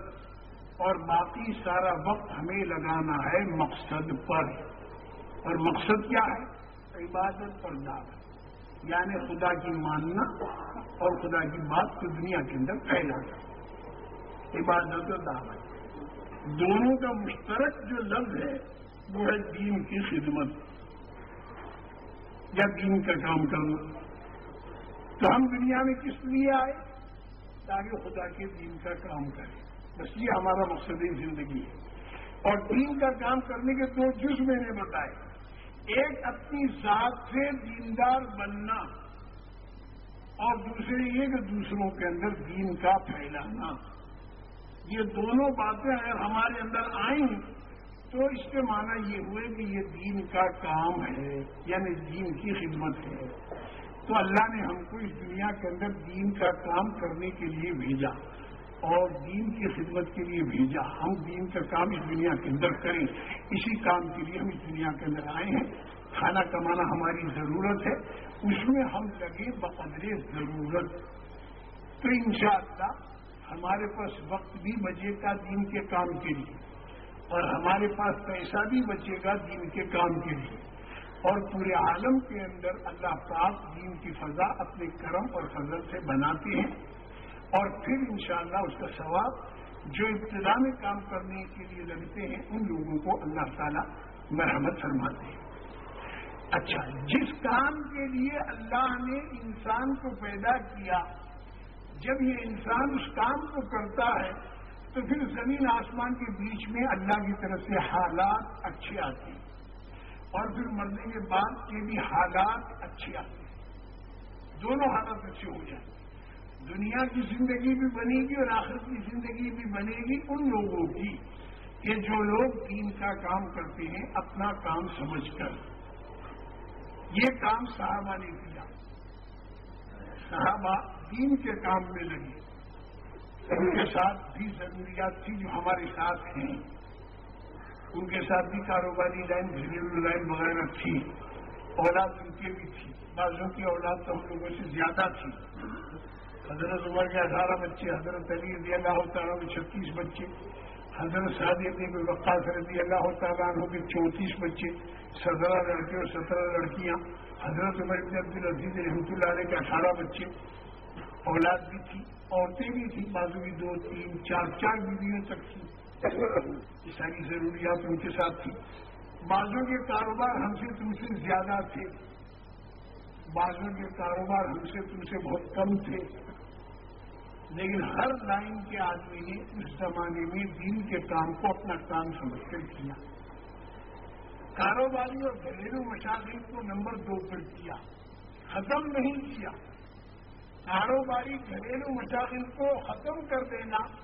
اور باقی سارا وقت ہمیں لگانا ہے مقصد پر۔ اور مقصد کیا ہے؟ عبادت اور دعوت یعنی خدا کی ماننا اور خدا کی بات کو دنیا کے اندر پھیلانا۔ عبادت اور دعوت۔ دونوں کا مشترک جو لفظ ہے، وہ ہے دین کی خدمت۔ یا دین کا کام کرنا، تو ہم دنیا میں کس لیے آئے؟ تاکہ خدا کے دین کا کام کرے۔ بس یہ ہمارا مقصد زندگی۔ ہے اور دین کا کام کرنے کے دو جز میں نے بتائے۔ ایک اپنی ذات سے دیندار بننا اور دوسرے یہ کہ دوسروں کے اندر دین کا پھیلانا۔ یہ دونوں باتیں اگر ہمارے اندر آئیں تو اس کے معنی یہ ہوئے کہ یہ دین کا کام ہے یعنی دین کی خدمت ہے۔ تو اللہ نے ہم کو اس دنیا کے اندر دین کا کام کرنے کے لیے بھیجا اور دین کی خدمت کے لیے بھیجا۔ ہم دین کا کام اس دنیا کے اندر کریں۔ اسی کام کے لیے ہم اس دنیا کے اندر آئے ہیں۔ کھانا کمانا ہماری ضرورت ہے۔ اس میں ہم لگے بقدر ضرورت۔ تو انشاءاللہ ہمارے پاس وقت بھی بچے گا دین کے کام کے لیے اور ہمارے پاس پیسہ بھی بچے گا دین کے کام کے لیے۔ اور پورے عالم کے اندر اللہ پاک دین کی فضا اپنے کرم اور فضل سے بناتے ہیں اور پھر انشاءاللہ اس کا ثواب جو ابتدا میں کام کرنے کے لیے لگتے ہیں، ان لوگوں کو اللہ تعالیٰ مرحمت فرماتے ہیں۔ اچھا جس کام کے لیے اللہ نے انسان کو پیدا کیا، جب یہ انسان اس کام کو کرتا ہے، تو پھر زمین آسمان کے بیچ میں اللہ کی طرف سے حالات اچھے آتے ہیں۔ اور پھر مرنے کے بعد کے بھی حالات اچھے آتے ہیں۔ دونوں حالات اچھے ہو جائیں۔ دنیا کی زندگی بھی بنے گی اور آخر کی زندگی بھی بنے گی ان لوگوں کی کہ جو لوگ دین کا کام کرتے ہیں، اپنا کام سمجھ کر۔ یہ کام صحابہ نے کیا۔ صحابہ دین کے کام میں لگے۔ ان کے ساتھ بھی ضروریات تھی جو ہمارے ساتھ ہیں۔ ان کے ساتھ بھی کاروباری لائن گھریلو لائن وغیرہ تھی۔ اولاد ان کے بھی تھی۔ بعضوں کی اولاد تو ہم لوگوں سے زیادہ تھی۔ حضرت عمر کے اٹھارہ بچے، حضرت علی رضی اللہ تعالیٰ میں چھتیس بچے، حضرت شادی ابن وقاص رضی اللہ تعالیٰ عنہ کے چونتیس بچے، سترہ لڑکے اور سترہ لڑکیاں۔ حضرت عمر ابن عبد العزیز رحمۃ اللہ علیہ کے اٹھارہ بچے۔ اولاد بھی تھی، عورتیں بھی تھیں۔ بازو بھی دو، تین، چار چار بیویوں تک تھی ساری ضروریات ان کے ساتھ تھی۔ بازوں کے کاروبار ہم سے تم سے زیادہ تھے۔ بازوں کے کاروبار ہم سے تم سے بہت کم تھے۔ لیکن ہر لائن کے آدمی نے اس زمانے میں دین کے کام کو اپنا کام سمجھ کر کیا۔ کاروباری اور گھریلو مشاغل کو نمبر دو پر کیا۔ ختم نہیں کیا۔ کاروباری گھریلو مشاغل کو ختم کر دینا۔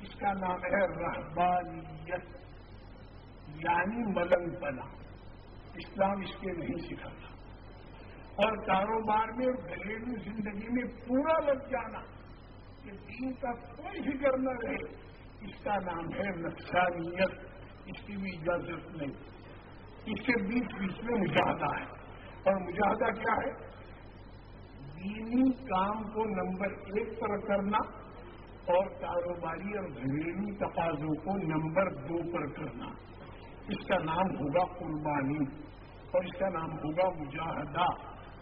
اس کا نام ہے رہبانیت یعنی ملنگ پنا۔ اسلام اس کے نہیں سکھاتا۔ اور کاروبار میں، گھریلو زندگی میں پورا لگ جانا، کہ دین کا کوئی فکر نہ رہے، اس کا نام ہے نقصانیت اس کی بھی اجازت نہیں۔ اس کے بیچ بیچ میں مجاہدہ ہے۔ اور مجاہدہ کیا ہے؟ دینی کام کو نمبر ایک پر کرنا۔ اور کاروباری اور گھریلو تقاضوں کو نمبر دو پر کرنا۔ اس کا نام ہوگا قربانی اور اس کا نام ہوگا مجاہدہ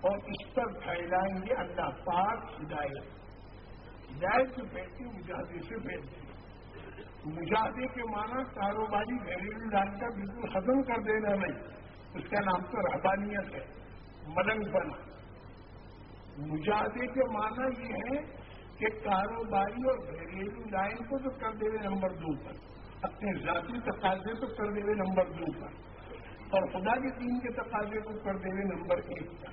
اور اس پر پھیلائیں گے اللہ پاک ہدایت۔ ہدایت سے پھیلتی مجاہدے سے پھیلتی مجاہدے کے معنی کاروباری گھریلو ڈال کا بالکل ختم کر دینا نہیں۔ اس کا نام تو رحبانیت ہے، ملنگ بنا مجاہدے کے معنی یہ ہے کہ کاروباری اور گھریلو لائن کو تو کر دے نمبر دو پر۔ اپنے ذاتی تقاضے تو کر دے نمبر دو پر۔ اور خدا کے دین کے تقاضے کو کر دے نمبر ایک پر۔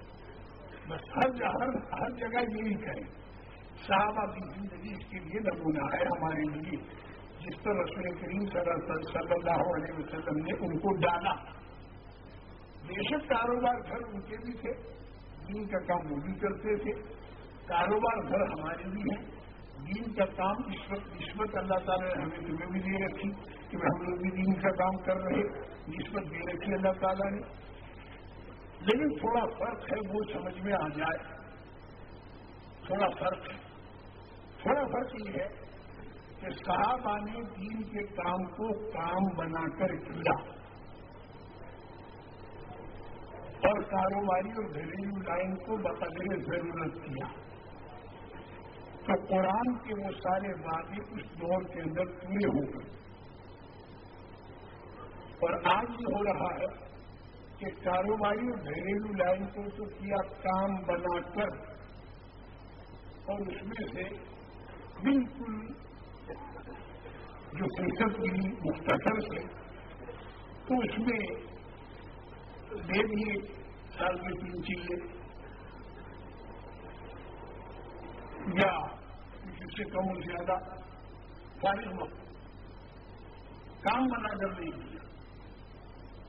بس ہر ہر ہر جگہ یہی کریں۔ صحابہ کی زندگی اس کے لیے نمونہ ہے ہمارے لیے۔ جس پر رسول کریم صلی اللہ علیہ وسلم نے ان کو ڈالا۔ بے شک کاروبار گھر ان کے بھی تھے۔ دین کا کام وہ بھی کرتے تھے۔ کاروبار گھر ہمارے بھی ہیں دین کا کام اس وقت نسبت اللہ تعالیٰ نے ہمیں تمہیں بھی دے رکھی کہ ہم لوگ بھی دین کا کام کر رہے نسبت دے رکھی اللہ تعالیٰ نے۔ لیکن تھوڑا فرق ہے، وہ سمجھ میں آ جائے۔ تھوڑا فرق ہے۔ تھوڑا فرق یہ ہے کہ صحابہ نے دین کے کام کو کام بنا کر کیا۔ اور کاروباری اور گھریلو لائن کو بقدر ضرورت کیا۔ تو قرآن کے وہ سارے وعدے اس دور کے اندر پورے ہو گئے۔ اور آج یہ ہو رہا ہے کہ کاروباری اور گھریلو لائن کو تو کیا کام بنا کر اور اس میں سے بالکل جو فرصت کی مختصر سے تو اس میں دے دیے سال میں تین چیزیں۔ یا اس سے کم اور زیادہ فارغ وقت کام بنا کر نہیں دیا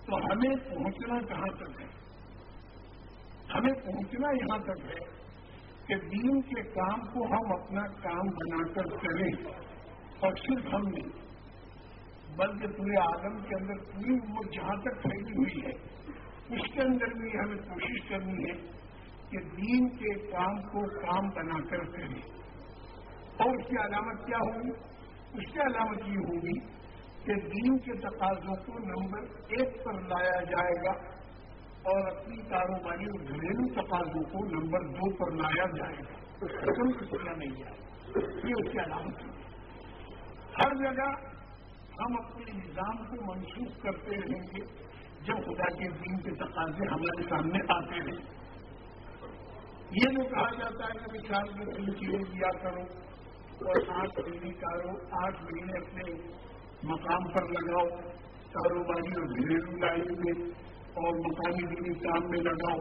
تو ہمیں پہنچنا کہاں تک ہے؟ ہمیں پہنچنا یہاں تک ہے کہ دین کے کام کو ہم اپنا کام بنا کر کریں اور صرف ہم نہیں، بلکہ پورے عالم کے اندر پوری امت جہاں تک پھیلی ہوئی ہے، اس کے اندر بھی ہمیں کوشش کرنی ہے کہ دین کے کام کو کام بنا کر کریں۔ اور اس کی علامت کیا ہوگی؟ اس کی علامت یہ ہوگی کہ دین کے تقاضوں کو نمبر ایک پر لایا جائے گا اور اپنی کاروباری اور گھریلو تقاضوں کو نمبر دو پر لایا جائے گا۔ ختم کیا نہیں جائے یہ اس کی علامت ہوگی ہر جگہ ہم اپنے نظام کو منسوخ کرتے رہیں گے۔ جب خدا کے دین کے تقاضے ہمارے سامنے آتے رہیں یہ جو کہا جاتا ہے کہ چار میں تین چیزیں دیا کرو؟ اور آٹھ مہینے کارو آٹھ مہینے اپنے مقام پر لگاؤ، کاروباری اور گھریلو لائن میں اور مقامی دینی کام میں لگاؤ۔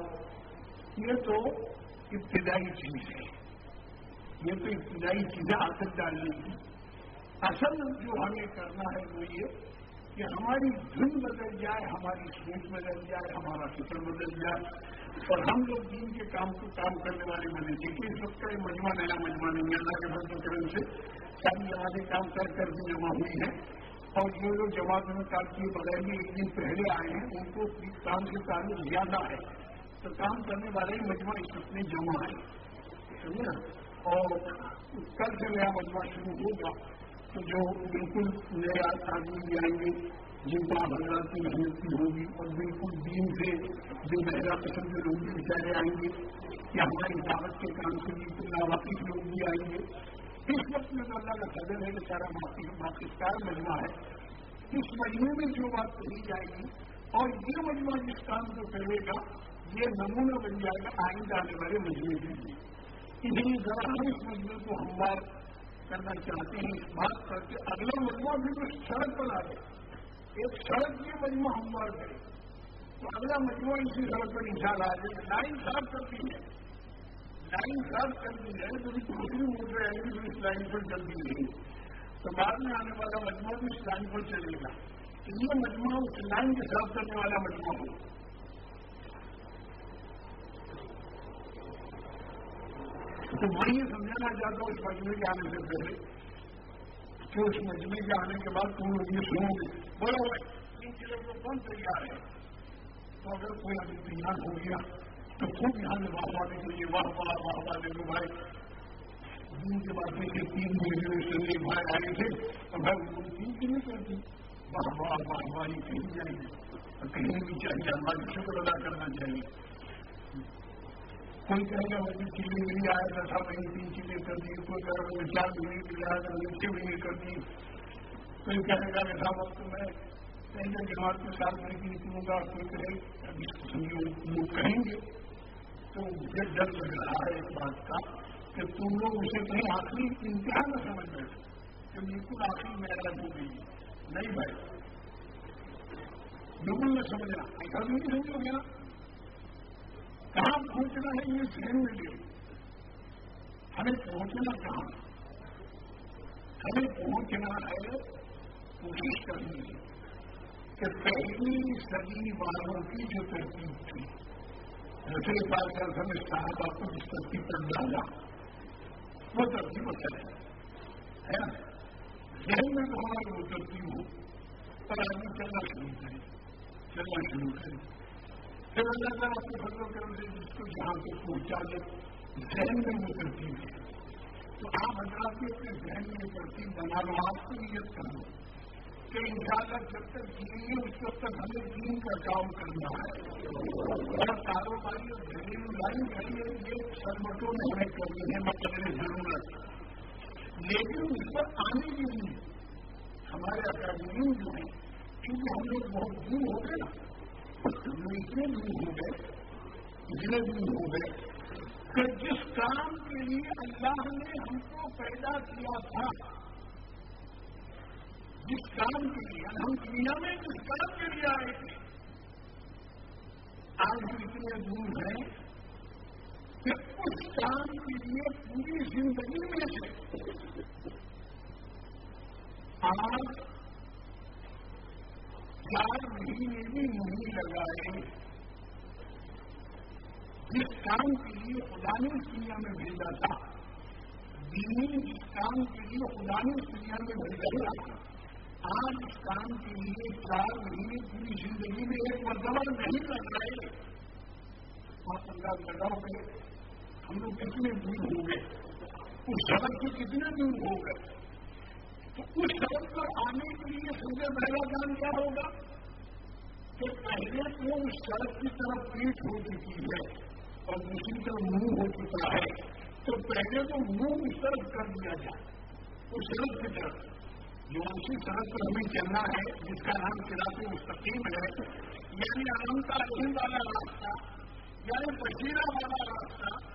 یہ تو ابتدائی چیز ہے۔ یہ تو ابتدائی چیزیں آ کر ڈالنے کی اصل جو ہمیں کرنا ہے وہ یہ کہ ہماری دھن بدل جائے، ہماری سوچ بدل جائے، ہمارا فکر بدل جائے۔ اور ہم لوگ دین کے کام کو کام کرنے والے بنے دیکھیے اس وقت کا یہ مجمع نیا مجمع نہیں اللہ کے فضل کرم سے ساری جماعتیں کام کر کر بھی جمع ہوئی ہیں۔ اور جو لوگ جماعت میں کام کیے بغیر بھی ایک دن پہلے آئے ہیں، ان کو کام سے تعلق زیادہ ہے۔ تو کام کرنے والے مجمع اس وقت میں جمع ہے سمجھا اور کل سے نیا مجمع شروع ہوگا۔ تو جو بالکل نئے آدمی بھی آئیں گے۔ جن کو حضرات کی محنت کی ہوگی اور بالکل دین سے جو مہرا قسم کے لوگ بھی بچارے آئیں گے، یا ہماری دعوت کے کام سے بالکل ناواقف لوگ بھی آئیں گے۔ اس وقت میں تو اللہ کا قدر ہے کہ سارا واقفار مجمع ہے۔ اس مجموعے میں جو بات کہی جائے گی، اور یہ مجمع جس کام کو کرے گا، یہ نمونہ بن جائے گا آئندہ آنے والے مجموعے کے لیے۔ اس لیے ذرا ہم اس مجموعے کو ہموار کرنا چاہتے ہیں، اس بات پر کہ اگلا مجموعہ بھی تو سڑک پر آ جائے۔ ایک سڑک یہ مجموعہ ہموار کرے تو اگلا مجموعہ اسی سڑک پر انشاء آ جائے لائن صاف کرتی ہے۔ لائن صاف کر دی ہے۔ تو دوسری موٹر آئیں گی تو اس لائن پر چلتی نہیں۔ تو بعد میں آنے والا مجموعہ بھی اس لائن پر چلے گا۔ تو یہ مجموعہ اس لائن کے صاف کرنے والا مجموعہ ہو تو میں یہ سمجھانا چاہتا ہوں اس مجمے کے آنے سے پہلے کہ اس مجمے کے آنے کے بعد تم لوگ یہ سنو گے بولو ان چیزوں کو کون تیار ہے تو اگر کوئی ابھی تیار ہو گیا تو خوب یہاں سے واہ واہ کے لیے واہ واہ واہ واہ دے بھائی دن کے بعد میں تین مہینے سے بھائی آئے تھے تو میں تین کی نہیں کرتی واہ واہ واہ واہ یہ کہیں جائیں گے کہیں بھی چاہیے ہماری شکر ادا کرنا چاہیے کوئی کہے گا وہ چیزیں ملی آیا تھا تھا میں تین چیزیں کر دی، کوئی کہے گا میں چار مہینے کے لیے آیا تھا، میں چھ مہینے کر دی۔ کوئی کہے گا کہ تھا وقت میں کہیں گے جماعت کے ساتھ میں کی نکلوں گا کوئی کہے ابھی سمجھو لوگ کہیں گے۔ تو مجھے ڈر لگ رہا ہے اس بات کا کہ تم لوگ اسے کہیں آخری امتحان نہ سمجھ بیٹھے کہ بالکل آخری میں الگ ہو گئی۔ نہیں بھائی، بالکل نہ سمجھنا۔ ایسا بھی نہیں سمجھو گے نا۔ کہاں پہنچنا ہے یہ ذہن میں لے ہمیں پہنچنا کہاں؟ ہمیں پہنچنا ہے کوشش کرنی۔ ہے کہ پہلی صدی والوں کی جو ترتیب تھی۔ ایسے بات کر ہمیں صاحب آپ کو جس ترتیب پر ڈالا وہ ترتیب اچھا ہے۔ ذہن میں تو ہماری وہ ترتیب ہو، پر آدمی چلنا شروع کرے۔ چلنا شروع کرے۔ پھر اللہ تعالیٰ اپنے فضل کرم سے جس کو جہاں سے پہنچا دے ذہن میں وہ ترتیب ہے۔ تو آپ حضرات بھی اپنے ذہن میں ترتیب بنا لو آپ کو نیت کر لو۔ کہ ان شاء اللہ جب تک جیئیں گے اس وقت تک ہمیں دین کا کام کرنا ہے۔ اور کاروباری اور گھریلو لائن کریے یہ سرمٹوں میں ہمیں کرنی ہے مطلب ضرورت لیکن اس پر آنے کے لیے ہمارے اکادمی جو ہیں کیونکہ ہم لوگ بہت دور ہو گئے نا اتنے بھی ہو گئے اتنے بھی ہو گئے کہ جس کام کے لیے اللہ نے ہم کو پیدا کیا تھا، جس کام کے لیے یعنی ہم دنیا میں جس کام کے لیے آئے تھے، آج بھی اتنے دور ہیں کہ اس کام کے لیے پوری زندگی میں سے آج چار مہینے بھی نہیں لگائے۔ جس کام کے لیے خدا نے اس دنیا میں بھیجا تھا دینی جس کام کے لیے خدا نے اس دنیا میں بھیجا تھا۔ آج اس کام کے لیے چار مہینے پوری زندگی میں ایک مرتبہ نہیں لگائے آپ انداز لگاؤ گے ہم لوگ کتنے دور ہو گئے، اس سڑک سے کتنے دور ہو گئے؟ تو اس سڑک پر آنے کے لیے سب سے پہلا کام کیا ہوگا کہ پہلے تو اس سڑک کی طرف پیٹ ہو چکی ہے اور دوسری طرف منہ ہو چکا ہے۔ تو پہلے تو منہ اس طرف کر دیا جائے، اس سڑک کی طرف۔ جو اسی سڑک پر ہمیں چلنا ہے، جس کا نام سراط مستقیم ہے یعنی آرام کا والا راستہ یعنی بشیرہ والا راستہ،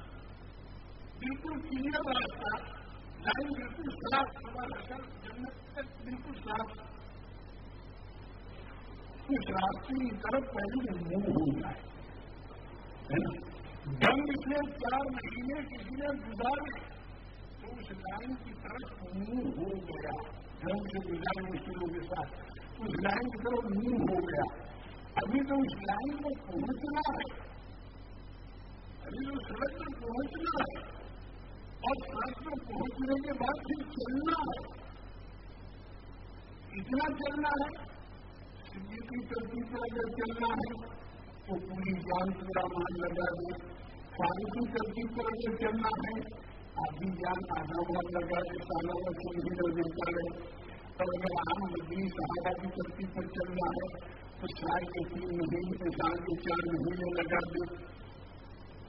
بالکل کلیئر راستہ لائن بالکل صاف ہمارا سر جنت تک بالکل صاف اس راستے کی طرف پہلے منہ ہو جائے جنگ سے چار مہینے کسی نے گزارے تو اس لائن کی طرف منہ ہو گیا جنگ سے گزارے شروع کے ساتھ اس لائن کی طرف منہ ہو گیا ابھی تو اس لائن کو پہنچنا ہے ابھی تو سڑک پر پہنچنا ہے اور سڑک پر پہنچنے کے بعد پھر چلنا ہے۔ اتنا چلنا ہے کی ترتیب پر اگر چلنا ہے، تو پوری جان پورا مان لگا دے۔ فارسی ترتیب پر اگر چلنا ہے، آدھی جان آدھا مان لگا دے، سالوں کا چل بھی ملتا ہے۔ اور اگر عام مدنی صحابہ کی ترتیب پر چلنا ہے، تو سال کے تین مہینے سال کے چار مہینے لگا دے۔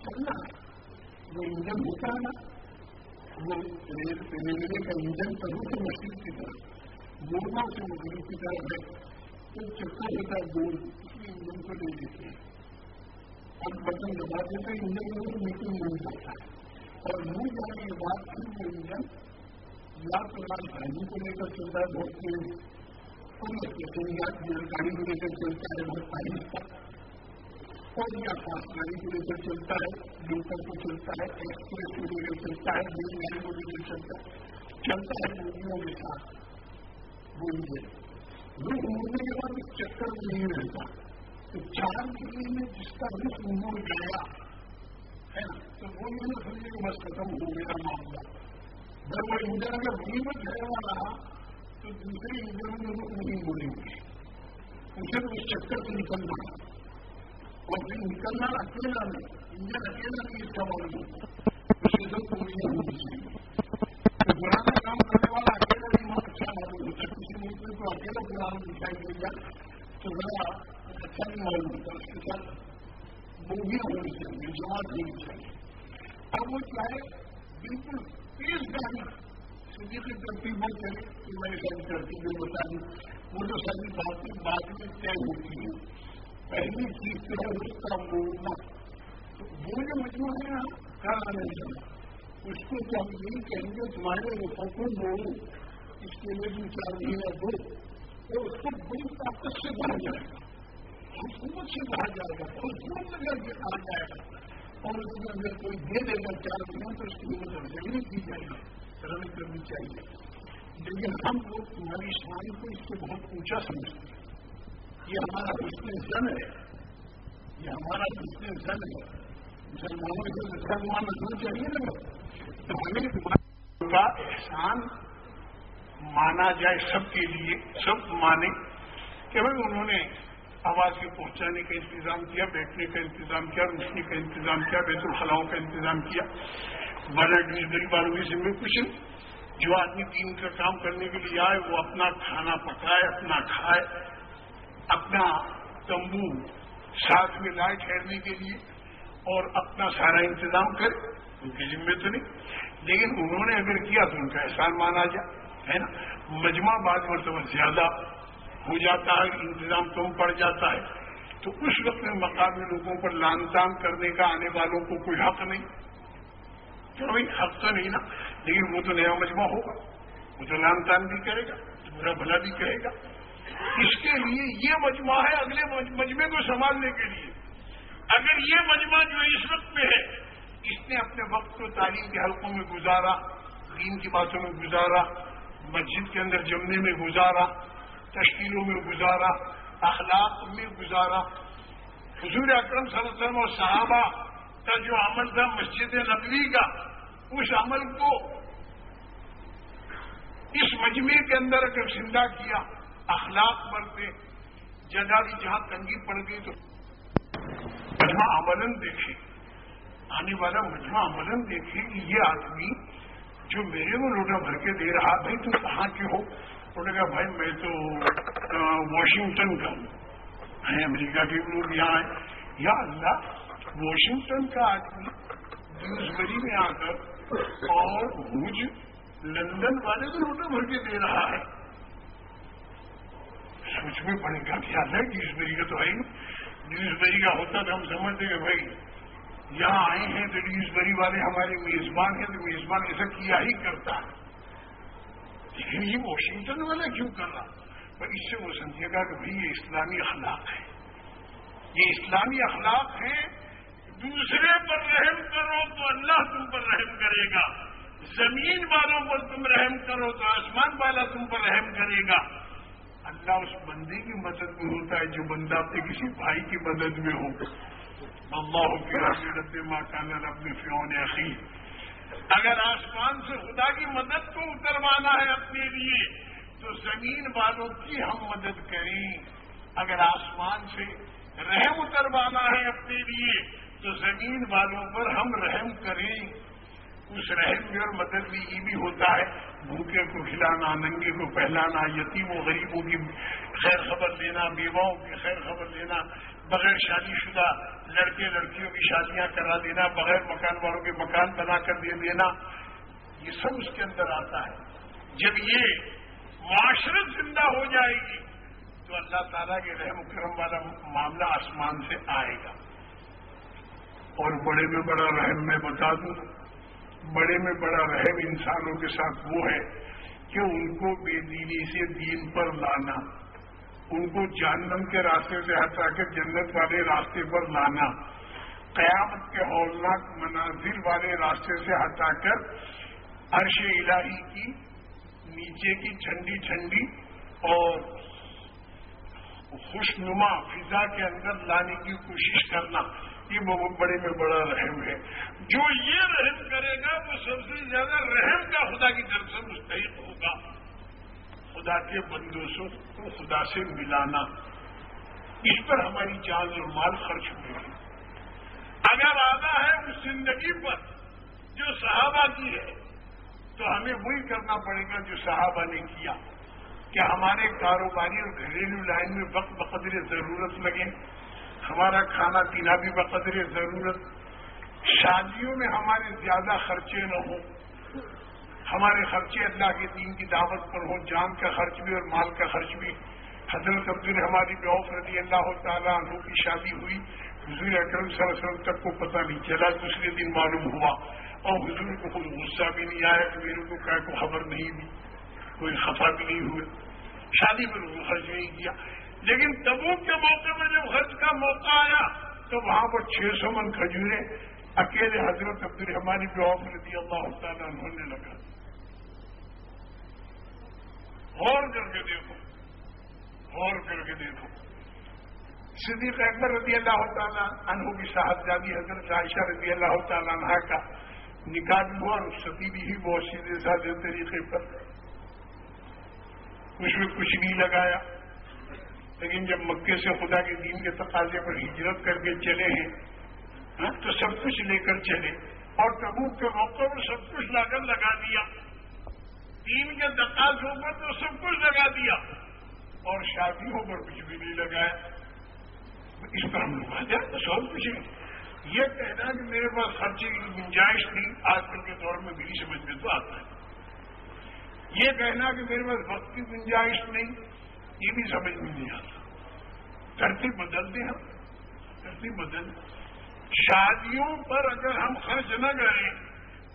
چلنا ہے۔ وہ انجن ہوتا ہے نا ریلوے کا انجن تو سے مشکل کی طرح، مورما سے مغرب کی طرف ہے۔ تو چکر ہوتا ہے گول اس لیے انجن کو لے لیتے ہیں اب بٹن دبا دیتے ہیں انجن میں نیچے مل جاتا ہے۔ اور منہ جانے کے بعد پھر وہ انجن یا تو راجدھانی کو لے کر چلتا ہے، بہت تیز۔ یا گاڑی کو لے کر چلتا ہے، بہت آہستہ اور یا پاس گاڑی چلتا ہے لوکل کو چلتا ہے ایکسپریس کو لے کر چلتا ہے ریل گاڑی کو لے کر چلتا ہے چلتا ہے بولیوں کے ساتھ وہ رخ مڑنے کے بعد اس چکر میں نہیں رہتا تو چار مہینے میں جس کا رخ مڑ گیا ہے نا تو وہ یہ نہ سمجھے کہ بس ختم ہو گیا معاملہ جب وہ انجن اگر وہیں میں گیا ہوا رہا تو دوسرے انجن میں رخ نہیں مڑیں گے اسے تو اس چکر سے نکلنا اور پھر نکلنا اکیلا نہیں انجن اکیلا نہیں اس کا معلوم اسے ہونی چاہیے پرانا کام کرنے والا اکیلا نہیں بہت اچھا معلوم ہوتا ہے کو اکیلا قرآن دکھائی دے گا تو ذرا اچھا نہیں معلوم ہوتا اس کے ساتھ بوگیاں ہونی چاہیے جماعت ہونی چاہیے اب وہ چاہے بالکل تیز گاڑی سیدھی کی ترتیب میں چلے کہ میں ساری ترتیبیں بتا دوں وہ جو ساری باتیں بعد میں طے ہوتی ہیں۔ پہلی چیز تو ہے اس کا موڑنا وہ جو مجموعہ ہے نا کہاں نہیں چلا اس کو تو ہم یہی کہیں گے تمہارے رخوں کو موڑوں اس کے لیے بھی چار مہینہ دو تو اس کو بڑی طاقت سے کہا جائے گا حکومت سے کہا جائے گا اور جوڑ کر کے کہا جائے گا اور اس میں اگر کوئی دے دے گا چار مہینہ تو اس کی مدد ارجنی کی جائے گی رنگ کرنی چاہیے لیکن ہم لوگ تمہاری اسلامی کو اس کو بہت اونچا سمجھتے ہیں یہ ہمارا حسن زن ہے۔ یہ ہمارا حسن زن ہے۔ مسلمانوں کو مسلمان رکھنا چاہیے نا، تو ہمیں کا احسان مانا جائے سب کے لیے، سب مانے کہ بھائی انہوں نے آواز کے پہنچانے کا انتظام کیا، بیٹھنے کا انتظام کیا روشنی کا انتظام کیا، بیت الخلاؤں کا انتظام کیا۔ بنا ڈلیوری والوں کی ذمہ کچھ جو آدمی دین کا کام کرنے کے لیے آئے، وہ اپنا کھانا پکائے، اپنا کھائے۔ اپنا تمبو ساتھ میں لائے ٹھہرنے کے لیے اور اپنا سارا انتظام کرے، ان کی ذمہ تو نہیں، لیکن انہوں نے اگر کیا تو ان کا احسان مانا جائے، ہے نا؟ مجمع بعض مرتبہ زیادہ ہو جاتا ہے، انتظام کم پڑ جاتا ہے، تو اس وقت میں مقامی لوگوں پر لان تان کرنے کا آنے والوں کو کوئی حق نہیں۔ کیوں بھائی، حق تو نہیں نا، لیکن وہ تو نیا مجمع ہوگا، وہ تو لان تان بھی کرے گا برا بھلا بھی کہے گا۔ اس کے لیے یہ مجمع ہے اگلے مجمے کو سنبھالنے کے لیے۔ اگر یہ مجمع جو اس وقت میں ہے، اس نے اپنے وقت کو تعلیم کے حلقوں میں گزارا، دین کی باتوں میں گزارا، مسجد کے اندر جمنے میں گزارا، تشکیلوں میں گزارا، اخلاق میں گزارا۔ حضور اکرم صلی اللہ علیہ وسلم اور صحابہ کا جو عمل تھا مسجد نبوی کا، اس عمل کو اس مجمع کے اندر اگر زندہ کیا اخلاق برتے جگہ بھی جہاں تنگی پڑ گئی تو مجمع عمل دیکھے۔ آنے والا مجمع عمل دیکھے کہ یہ آدمی جو میرے کو لوٹا بھر کے دے رہا، بھائی تم کہاں کے ہو؟ انہوں نے کہا، بھائی میں تو واشنگٹن کا ہوں۔ امریکہ کے لوگ یہاں آئے یا اللہ، واشنگٹن کا آدمی ڈیوزبری میں آ کر اور مجھ لندن والے کو لوٹا بھر کے دے رہا ہے۔ سوچ میں پڑے گا خیال ہے ڈیوزبری کا تو ہے ڈیوزبری کا ہوتا تو ہم سمجھتے کہ بھائی، یہاں آئے ہیں تو بری والے ہمارے میزبان ہیں تو میزبان ایسا کیا ہی کرتا ہے۔ لیکن یہ واشنگٹن والا کیوں کر رہا؟ پر اس سے وہ سمجھے گا کہ بھائی، یہ اسلامی اخلاق ہے۔ یہ اسلامی اخلاق ہے۔ دوسرے پر رحم کرو تو اللہ تم پر رحم کرے گا۔ زمین والوں پر تم رحم کرو تو آسمان والا تم پر رحم کرے گا۔ اللہ اس بندے کی مدد میں ہوتا ہے، جو بندہ اپنے کسی بھائی کی مدد میں ہو۔ اللہ کی رحمت ماں کان اپنے فیون عقی اگر آسمان سے خدا کی مدد کو اتروانا ہے اپنے لیے، تو زمین والوں کی ہم مدد کریں۔ اگر آسمان سے رحم اتروانا ہے اپنے لیے، تو زمین والوں پر ہم رحم کریں۔ اس رحم میں اور مدد بھی یہ بھی ہوتا ہے بھوکے کو کھلانا، ننگے کو پہلانا، یتیم و غریبوں کی خیر خبر لینا، بیواؤں کی خیر خبر لینا، بغیر شادی شدہ لڑکے لڑکیوں کی شادیاں کرا دینا، بغیر مکان والوں کے مکان بنا کر دے دینا، یہ سب اس کے اندر آتا ہے۔ جب یہ معاشرت زندہ ہو جائے گی، تو اللہ تعالیٰ کے رحم کرم والا معاملہ آسمان سے آئے گا۔ اور بڑے میں بڑا رحم میں بتا دوں۔ بڑے میں بڑا رحم انسانوں کے ساتھ وہ ہے کہ ان کو بے دینی سے دین پر لانا، ان کو جہنم کے راستے سے ہٹا کے جنت والے راستے پر لانا، قیامت کے ہولناک مناظر والے راستے سے ہٹا کر عرش الہی کی نیچے کی ٹھنڈی ٹھنڈی اور خوشنما فضا کے اندر لانے کی کوشش کرنا۔ یہ بہت بڑے میں بڑا رحم ہے۔ جو یہ رحم کرے گا وہ سب سے زیادہ رحم کا خدا کی طرف سے مستحق ہوگا۔ خدا کے بندوشوں کو خدا سے ملانا۔ اس پر ہماری جان اور مال خرچ ہوئے گی اگر آنا ہے اس زندگی پر جو صحابہ کی ہے، تو ہمیں وہی کرنا پڑے گا جو صحابہ نے کیا۔ کہ ہمارے کاروباری اور گھریلو لائن میں وقت بقدر ضرورت لگے۔ ہمارا کھانا پینا بھی بقدر ضرورت۔ شادیوں میں ہمارے زیادہ خرچے نہ ہوں۔ ہمارے خرچے اللہ کے دین کی دعوت پر ہوں، جان کا خرچ بھی اور مال کا خرچ بھی۔ حضرت عبد ہماری بہت رضی اللہ تعالیٰ عنہ کی شادی ہوئی۔ حضور اکرم صلی اللہ علیہ وسلم تک کو پتہ نہیں چلا۔ دوسرے دن معلوم ہوا۔ اور حضور کو خود غصہ بھی نہیں آیا کہ میرے کو کیا کو خبر نہیں دی کوئی خفا بھی نہیں ہوئے شادی پر خرچ نہیں کیا۔ لیکن تبوک کے موقع میں جب حج کا موقع آیا تو وہاں پر چھ سو من کھجورے اکیلے حضرت عبد الرحمانی پہ آف رضی اللہ تعالیٰ ہونے لگا۔ غور کر کے دیکھو۔ غور کر کے دیکھو۔ صدیق اکبر رضی اللہ تعالیٰ انہوں کی صاحبزادی حضرت عائشہ رضی اللہ تعالیٰ عنہ کا نکاح ہوا اور ستی بھی ہی بہت سیدھے سادے طریقے پر کچھ بھی کچھ نہیں لگایا۔ لیکن جب مکے سے خدا کے دین کے تقاضے پر ہجرت کر کے چلے ہیں ہاں، تو سب کچھ لے کر چلے۔ اور تبوک کے موقع پر سب کچھ لا کر لگا دیا۔ دین کے تقاضوں پر تو سب کچھ لگا دیا۔ اور شادیوں پر کچھ بھی نہیں لگایا۔ اس پر ہم لوگ آ جائیں تو سب کچھ یہ کہنا کہ میرے پاس خرچے کی گنجائش تھی، آج کل کے دور میں میری سمجھ میں تو آتا ہے۔ یہ کہنا کہ میرے پاس وقت کی گنجائش نہیں یہ بھی سمجھ میں نہیں آتا۔ ترتیب بدل دیں ہم ترتیب بدل۔ شادیوں پر اگر ہم خرچ نہ کریں،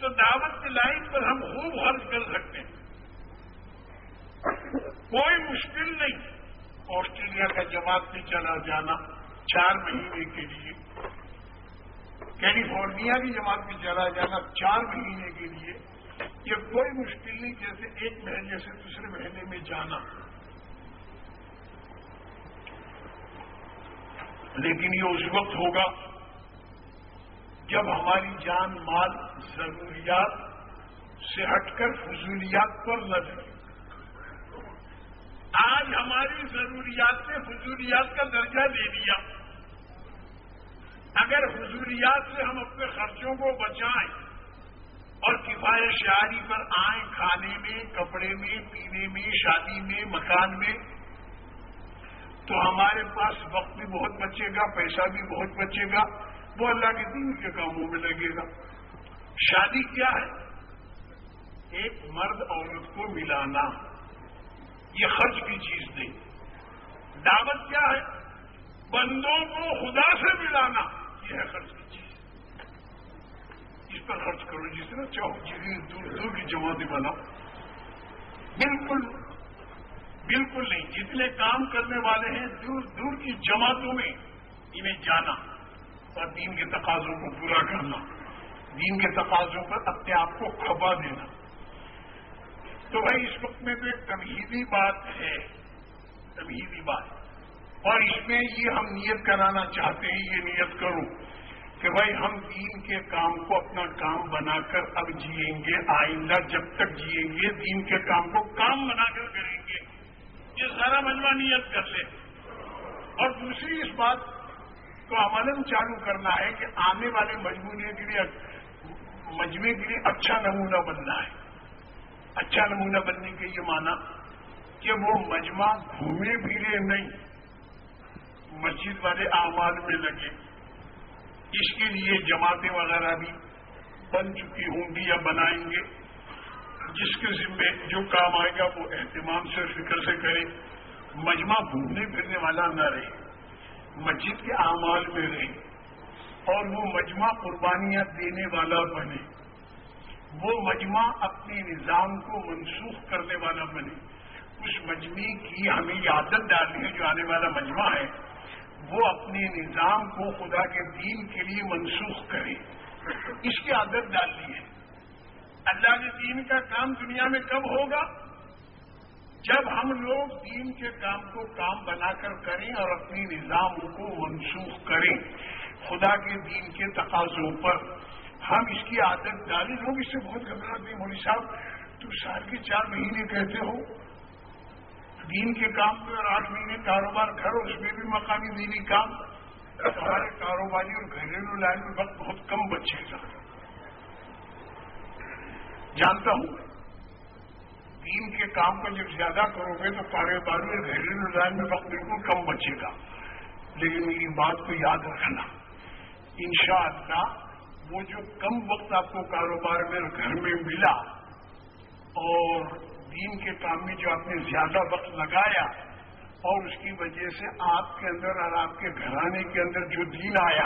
تو دعوت کی لائن پر ہم خوب خرچ کر سکتے ہیں۔ کوئی مشکل نہیں۔ آسٹریلیا کا جماعت میں چلا جانا چار مہینے کے لیے۔ کیلیفورنیا کی جماعت میں چلا جانا چار مہینے کے لیے۔ یہ کوئی مشکل نہیں جیسے ایک مہینے سے دوسرے مہینے میں جانا۔ لیکن یہ اس وقت ہوگا جب ہماری جان مال ضروریات سے ہٹ کر فضولیات پر نہ لگے آج ہماری ضروریات نے فضولیات کا درجہ دے دیا۔ اگر فضولیات سے ہم اپنے خرچوں کو بچائیں اور کفایت شہری پر آئیں کھانے میں، کپڑے میں، پینے میں، شادی میں، مکان میں تو ہمارے پاس وقت بھی بہت بچے گا، پیسہ بھی بہت بچے گا، وہ اللہ کے دین کے کاموں میں لگے گا۔ شادی کیا ہے؟ ایک مرد عورت کو ملانا۔ یہ خرچ کی چیز نہیں۔ دعوت کیا ہے؟ بندوں کو خدا سے ملانا۔ یہ ہے خرچ کی چیز۔ اس پر خرچ کرو۔ جس طرح چاہو جس دور دور کی جماعتیں بنا بالکل بالکل نہیں، جتنے کام کرنے والے ہیں، دور دور کی جماعتوں میں انہیں جانا اور دین کے تقاضوں کو پورا کرنا، دین کے تقاضوں پر اپنے آپ کو کھپا دینا۔ تو بھائی، اس وقت میں تو ایک تمہیدی بات ہے، تمہیدی بات۔ اور اس میں یہ ہم نیت کرانا چاہتے ہیں، یہ نیت کروں کہ بھائی، ہم دین کے کام کو اپنا کام بنا کر اب جیئیں گے آئندہ، جب تک جیئیں گے، دین کے کام کو کام بنا کر کریں گے۔ یہ سارا مجمع نیت کر لے۔ اور دوسری اس بات کو عمل چالو کرنا ہے کہ آنے والے مجموعے کے لیے مجموعے کے لیے اچھا نمونہ بننا ہے۔ اچھا نمونہ بننے کے یہ مانا کہ وہ مجمع گھومے پھرے نہیں، مسجد والے اعمال میں لگے۔ اس کے لیے جماعتیں وغیرہ بھی بن چکی ہوں گی یا بنائیں گے۔ جس کے ذمے جو کام آئے گا وہ اہتمام سے فکر سے کرے مجمع گھومنے پھرنے والا نہ رہے۔ مسجد کے اعمال میں رہے۔ اور وہ مجمع قربانیاں دینے والا بنے۔ وہ مجمع اپنے نظام کو منسوخ کرنے والا بنے۔ اس مجمع کی ہمیں عادت ڈالنی ہے، جو آنے والا مجمع ہے، وہ اپنے نظام کو خدا کے دین کے لیے منسوخ کرے۔ اس کی عادت ڈالنی ہے۔ اللہ کے دین کا کام دنیا میں کب ہوگا؟ جب ہم لوگ دین کے کام کو کام بنا کر کریں اور اپنی نظام کو منسوخ کریں، خدا کے دین کے تقاضوں پر، ہم اس کی عادت ڈالیں۔ لوگ اس سے بہت گھبراتے ہیں۔ مودی صاحب، تو سال کے چار مہینے کہتے ہو، دین کے کام میں اور آٹھ مہینے کاروبار کرو، اس میں بھی مقامی دینی کام۔ ہمارے کاروباری اور گھریلو لائن میں وقت بہت کم بچے گا۔ جانتا ہوں دین کے کام کو جب زیادہ کرو گے تو کاروباری اور گھریلو لائن میں وقت بالکل کم بچے گا۔ لیکن میری بات کو یاد رکھنا۔ انشاءاللہ وہ جو کم وقت آپ کو کاروبار میں گھر میں ملا اور دین کے کام میں جو آپ نے زیادہ وقت لگایا اور اس کی وجہ سے آپ کے اندر اور آپ کے گھرانے کے اندر جو دین آیا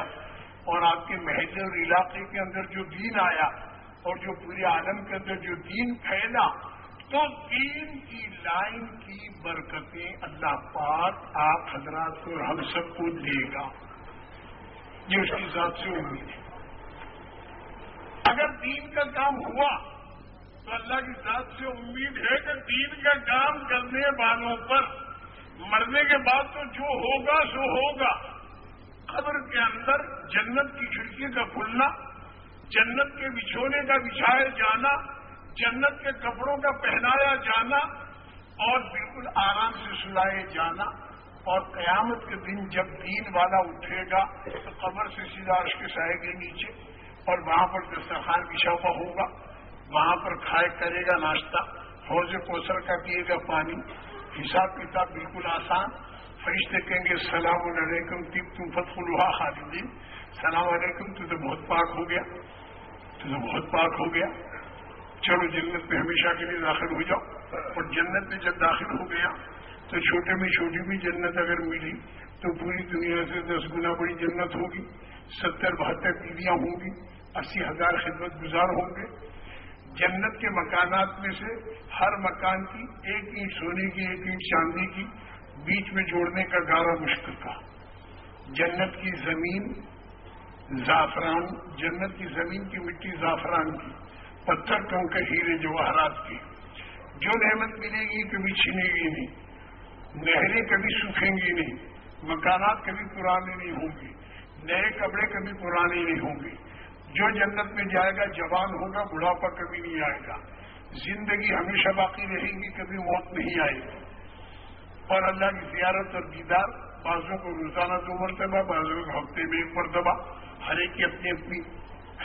اور آپ کے محل اور علاقے کے اندر جو دین آیا اور جو پورے عالم کے اندر جو دین پھیلا، تو دین کی لائن کی برکتیں اللہ پاک آپ حضرات کو ہم سب کو دے گا۔ یہ اس کی ذات سے امید ہے۔ اگر دین کا کام ہوا، تو اللہ کی ذات سے امید ہے کہ دین کا کام کرنے والوں پر مرنے کے بعد تو جو ہوگا، سو ہوگا۔ قبر کے اندر جنت کی کھڑکی کا کھلنا جنت کے بچھونے کا بچھائے جانا، جنت کے کپڑوں کا پہنایا جانا اور بالکل آرام سے سلائے جانا اور قیامت کے دن جب دین والا اٹھے گا تو قبر سے سیدھا کے سائے کے نیچے اور وہاں پر دسترخوان بچھا ہوا ہوگا۔ وہاں پر کھائے کرے گا ناشتہ، حوض کوسر کا پیے گا پانی حساب کتاب بالکل آسان۔ فرشتے کہیں گے، السلام علیکم تم تم، فتح الحا خالدین جی۔ سلام علیکم تو تو بہت پاک ہو گیا۔ تو تو بہت پاک ہو گیا۔ چلو جنت میں ہمیشہ کے لیے داخل ہو جاؤ۔ اور جنت میں جب داخل ہو گیا، تو چھوٹے میں چھوٹی بھی جنت اگر ملی، تو پوری دنیا سے دس گنا بڑی جنت ہوگی۔ ستر بہتر پیڑیاں ہوں گی۔ اسی ہزار خدمت گزار ہوں گے۔ جنت کے مکانات میں سے ہر مکان کی ایک اینٹ سونے کی، ایک اینٹ چاندی کی بیچ میں جوڑنے کا گارا مشکل تھا۔ جنت کی زمین زعفران، جنت کی زمین کی مٹی زعفران کی، پتھر کنکر ہیرے، جواہرات کی۔ جو نعمت ملے گی کبھی چھینے گی نہیں، نہریں کبھی سوکھیں گی نہیں، مکانات کبھی پرانے نہیں ہوں گے، نئے کپڑے کبھی پرانے نہیں ہوں گے۔ جو جنت میں جائے گا، جوان ہوگا، بڑھاپا کبھی نہیں آئے گا۔ زندگی ہمیشہ باقی رہے گی، کبھی موت نہیں آئے گی۔ اور اللہ کی زیارت اور دیدار بازوں کو روزانہ دو مرتبہ بازوں کو ہفتے میں ایک مرتبہ۔ ہر ایک کی اپنی اپنی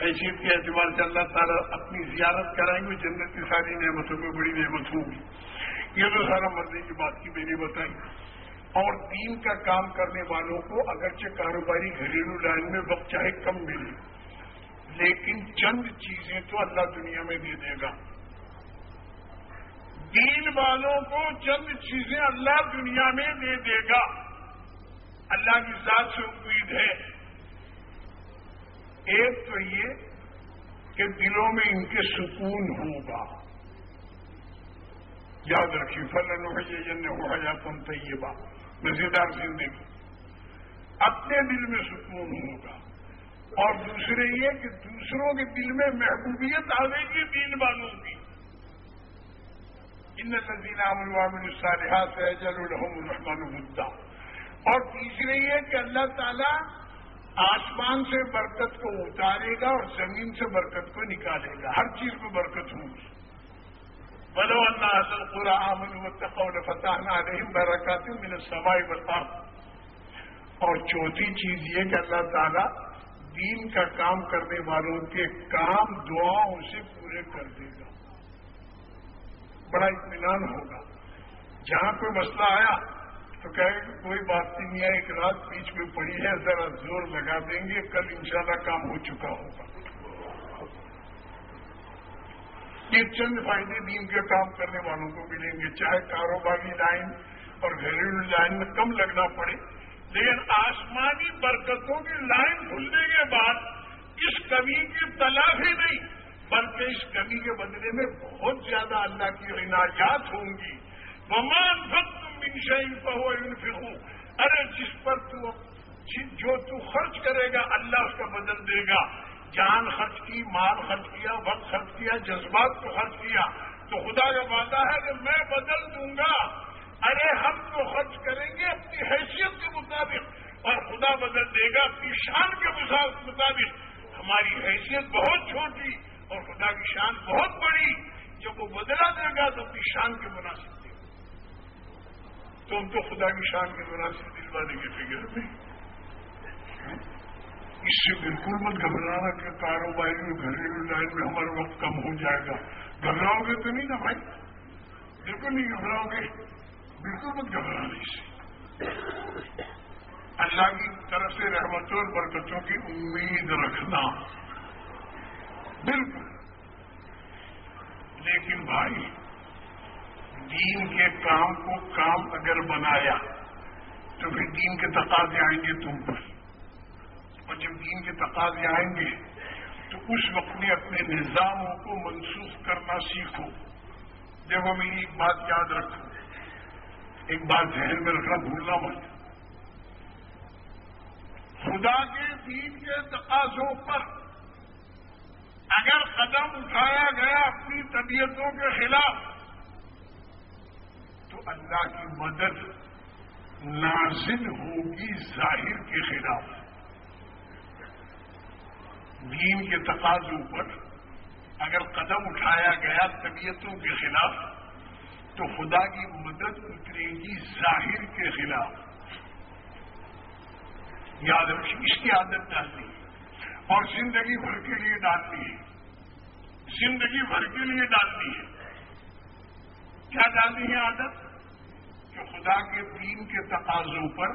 حیثیت کے اعتبار سے اللہ تعالیٰ اپنی زیارت کرائیں گے، جنت کی ساری نعمتوں میں بڑی نعمت ہوگی۔ یہ تو سارا مرنے کی بات کی میں نے بتائی۔ اور دین کا کام کرنے والوں کو اگرچہ کاروباری گھریلو لائن میں وقت چاہے کم ملے۔ لیکن چند چیزیں تو اللہ دنیا میں دے دے گا۔ دین والوں کو چند چیزیں اللہ دنیا میں دے دے گا۔ اللہ کی ذات سے امید ہے۔ ایک تو یہ کہ دلوں میں ان کے سکون ہوگا۔ یاد رکھیے فلن ہو یہ جن ہو یا تم طیبہ مزیدار زندگی۔ اپنے دل میں سکون ہوگا۔ اور دوسرے یہ کہ دوسروں کے دل میں محبوبیت آئے گی، دین والوں کی ان نزین امن الصالحات جل الحم الرحمن الدا اور تیسرے یہ کہ اللہ تعالیٰ آسمان سے برکت کو اتارے گا اور زمین سے برکت کو نکالے گا۔ ہر چیز میں برکت ہوں۔ بلو اللہ حسن پورا امن و فتح نہ برکات میں نے سوائی بتا اور چوتھی چیز یہ کہ اللہ تعالیٰ دین کا کام کرنے والوں کے کام دعاؤں سے پورے کر دے گا۔ بڑا اطمینان ہوگا۔ جہاں کوئی مسئلہ آیا تو کہے کہ کوئی بات نہیں ہے ایک رات بیچ میں پڑی ہے، ذرا زور لگا دیں گے، کل انشاءاللہ کام ہو چکا ہوگا۔ یہ چند فائدے دین کے کام کرنے والوں کو ملیں گے، چاہے کاروباری لائن اور گھریلو لائن میں کم لگنا پڑے لیکن آسمانی برکتوں کی لائن کھلنے کے بعد اس کمی کی تلافی نہیں، بلکہ اس کمی کے بدلے میں بہت زیادہ اللہ کی عنایات ہوں گی۔ ممان بھکت شہین پہو فکو ارے، جس پر تو جو تو خرچ کرے گا، اللہ اس کا بدل دے گا۔ جان خرچ کی، مال خرچ کیا، وقت خرچ کیا، جذبات کو خرچ کیا۔ تو خدا کا وعدہ ہے کہ میں بدل دوں گا۔ ارے ہم تو خرچ کریں گے اپنی حیثیت کے مطابق اور خدا بدل دے گا اپنی شان کے مطابق ہماری حیثیت بہت چھوٹی اور خدا کی شان بہت بڑی۔ جب وہ بدلا دے گا تو اپنی شان کے مناسب تو ہم تو خدا کی شان کے مناسب دلوانے کے فکر میں اس سے بالکل مت گھبرانا کہ کاروباری میں گھریلو لائن میں ہمارا وقت کم ہو جائے گا۔ گھبراؤ گے تو نہیں نا بھائی؟ بالکل نہیں گھبراؤ گے۔ بالکل مت گھبرانے سے۔ اللہ کی طرف سے رحمتوں اور برکتوں کی امید رکھنا۔ بالکل۔ لیکن بھائی، دین کے کام کو کام اگر بنایا، تو پھر دین کے تقاضے آئیں گے تم پر۔ اور جب دین کے تقاضے آئیں گے، تو اس وقت میں اپنے نظاموں کو منسوخ کرنا سیکھو۔ دیکھو، میری ایک بات یاد رکھو۔ ایک بات ذہن میں رکھنا بھولنا مت۔ خدا کے دین کے تقاضوں پر اگر قدم اٹھایا گیا اپنی طبیعتوں کے خلاف، تو اللہ کی مدد نازل ہوگی ظاہر کے خلاف۔ دین کے تقاضوں پر اگر قدم اٹھایا گیا طبیعتوں کے خلاف تو خدا کی مدد اترے گی ظاہر کے خلاف۔ یاد رکھیں، اس کی عادت ڈالنی ہے اور زندگی بھر کے لیے ڈالنی ہے۔ زندگی بھر کے لیے ڈالنی ہے۔ کیا ڈالنی ہے عادت؟ کہ خدا کے دین کے تقاضوں پر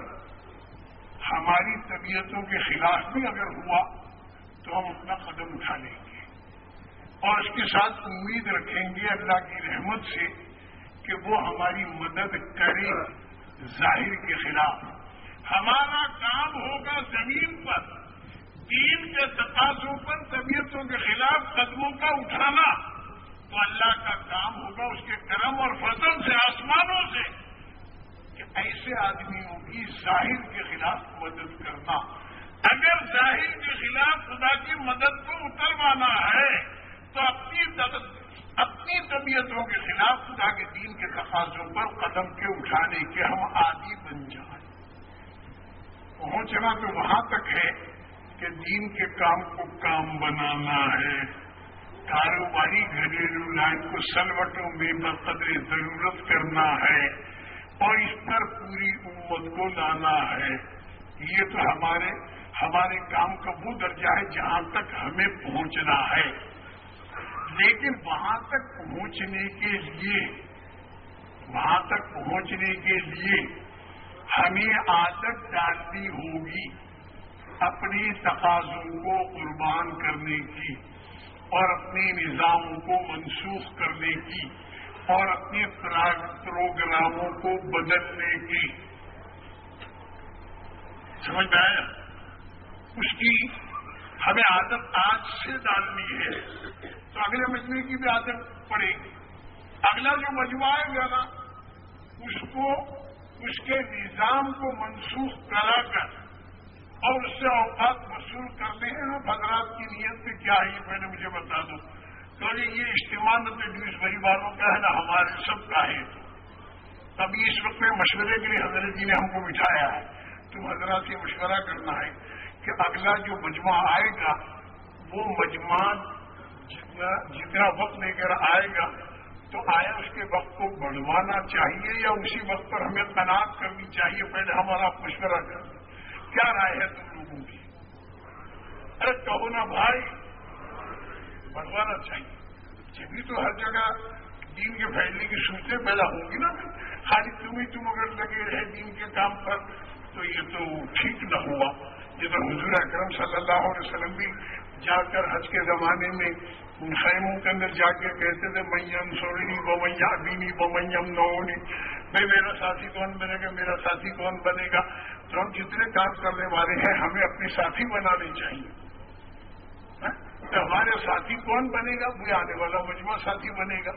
ہماری طبیعتوں کے خلاف بھی اگر ہوا تو ہم اپنا قدم اٹھا لیں گے۔ اور اس کے ساتھ امید رکھیں گے اللہ کی رحمت سے کہ وہ ہماری مدد کرے ظاہر کے خلاف۔ ہمارا کام ہوگا زمین پر۔ دین کے تقاضوں پر طبیعتوں کے خلاف قدموں کا اٹھانا۔ تو اللہ کا کام ہوگا اس کے کرم اور فضل سے، آسمانوں سے، کہ ایسے آدمیوں کی ظاہر کے خلاف مدد کرنا۔ اگر ظاہر کے خلاف خدا کی مدد کو اتروانا ہے، تو اپنی اپنی طبیعتوں کے خلاف خدا کے دین کے تقاضوں پر قدم کے اٹھانے کے ہم عادی بن جائیں؟ پہنچنا تو وہاں تک ہے کہ دین کے کام کو کام بنانا ہے۔ کاروباری گھریلو لائن کو سلوٹوں میں بقدر ضرورت کرنا ہے اور اس پر پوری امت کو لانا ہے۔ یہ تو ہمارے ہمارے کام کا وہ درجہ ہے جہاں تک ہمیں پہنچنا ہے۔ لیکن وہاں تک پہنچنے کے لیے، وہاں تک پہنچنے کے لیے ہمیں عادت ڈالنی ہوگی اپنی تقاضوں کو قربان کرنے کی اور اپنے نظاموں کو منسوخ کرنے کی اور اپنے پروگراموں کو بدلنے کی۔ سمجھ میں آیا؟ اس کی ہمیں عادت آج سے ڈالنی ہے۔ تو اگلے مجموعے کی بھی عادت پڑے گی۔ اگلا جو مجموعہ ہے نا اس کو، اس کے نظام کو منسوخ کرا کر اور اس سے اوقات وصول کرنے ہیں۔ نا حضرات کی نیت میں کیا ہے میں نے مجھے بتا دو۔ تو جی، یہ اجتماع نہ تو ڈیوس والوں کا ہے نا، ہمارے سب کا ہے۔ تو ابھی اس وقت میں مشورے کے لیے حضرت جی نے ہم کو بٹھایا ہے۔ تم حضرات سے مشورہ کرنا ہے کہ اگلا جو مجمع آئے گا، وہ مجمع جتنا جتنا وقت لے کر آئے گا، تو آیا اس کے وقت کو بڑھوانا چاہیے یا اسی وقت پر ہمیں تناخ کرنی چاہیے؟ پہلے ہمارا مشورہ کر۔ کیا رائے ہے تم لوگوں کی؟ ارے کہو نا بھائی بڑھوانا چاہیے۔ جبھی تو ہر جگہ دین کے پھیلنے کی سوچیں پیدا ہوں گی نا۔ خالی تم ہی تم اگر لگے رہے دین کے کام پر، تو یہ تو ٹھیک نہ ہوا۔ یہ تو حضور اکرم صلی اللہ علیہ وسلم بھی جا کر حج کے زمانے میں خیموں کے اندر جا کے کہتے تھے میم سوڑی بمیا بینی بمیم نوڑی بھائی میرا ساتھی کون بنے گا؟ میرا ساتھی کون بنے گا؟ تو ہم جتنے کام کرنے والے ہیں، ہمیں اپنی ساتھی بنانے چاہیے۔ ہاں؟ تو ہمارے ساتھی کون بنے گا؟ وہ آنے والا مجموعہ ساتھی بنے گا۔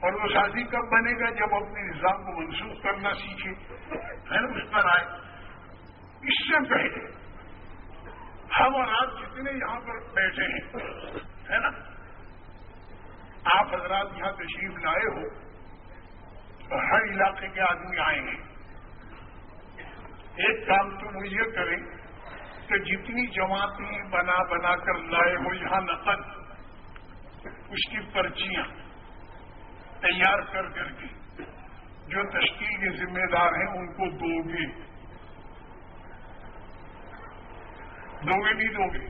اور وہ ساتھی کب بنے گا؟ جب اپنے نظام کو منسوخ کرنا سیکھے۔ اس پر آئے۔ اس سے پہلے ہم اور آپ جتنے یہاں پر بیٹھے ہیں، ہے نا؟ آپ حضرات یہاں تشریف لائے ہو تو ہر علاقے کے آدمی آئے ہیں۔ ایک کام تو وہ یہ کریں کہ جتنی جماعتیں بنا بنا کر لائے ہو یہاں نقد اس کی پرچیاں تیار کر کر کے جو تشکیل کے ذمہ دار ہیں، ان کو دو گے۔ دو گے نہیں دو گے۔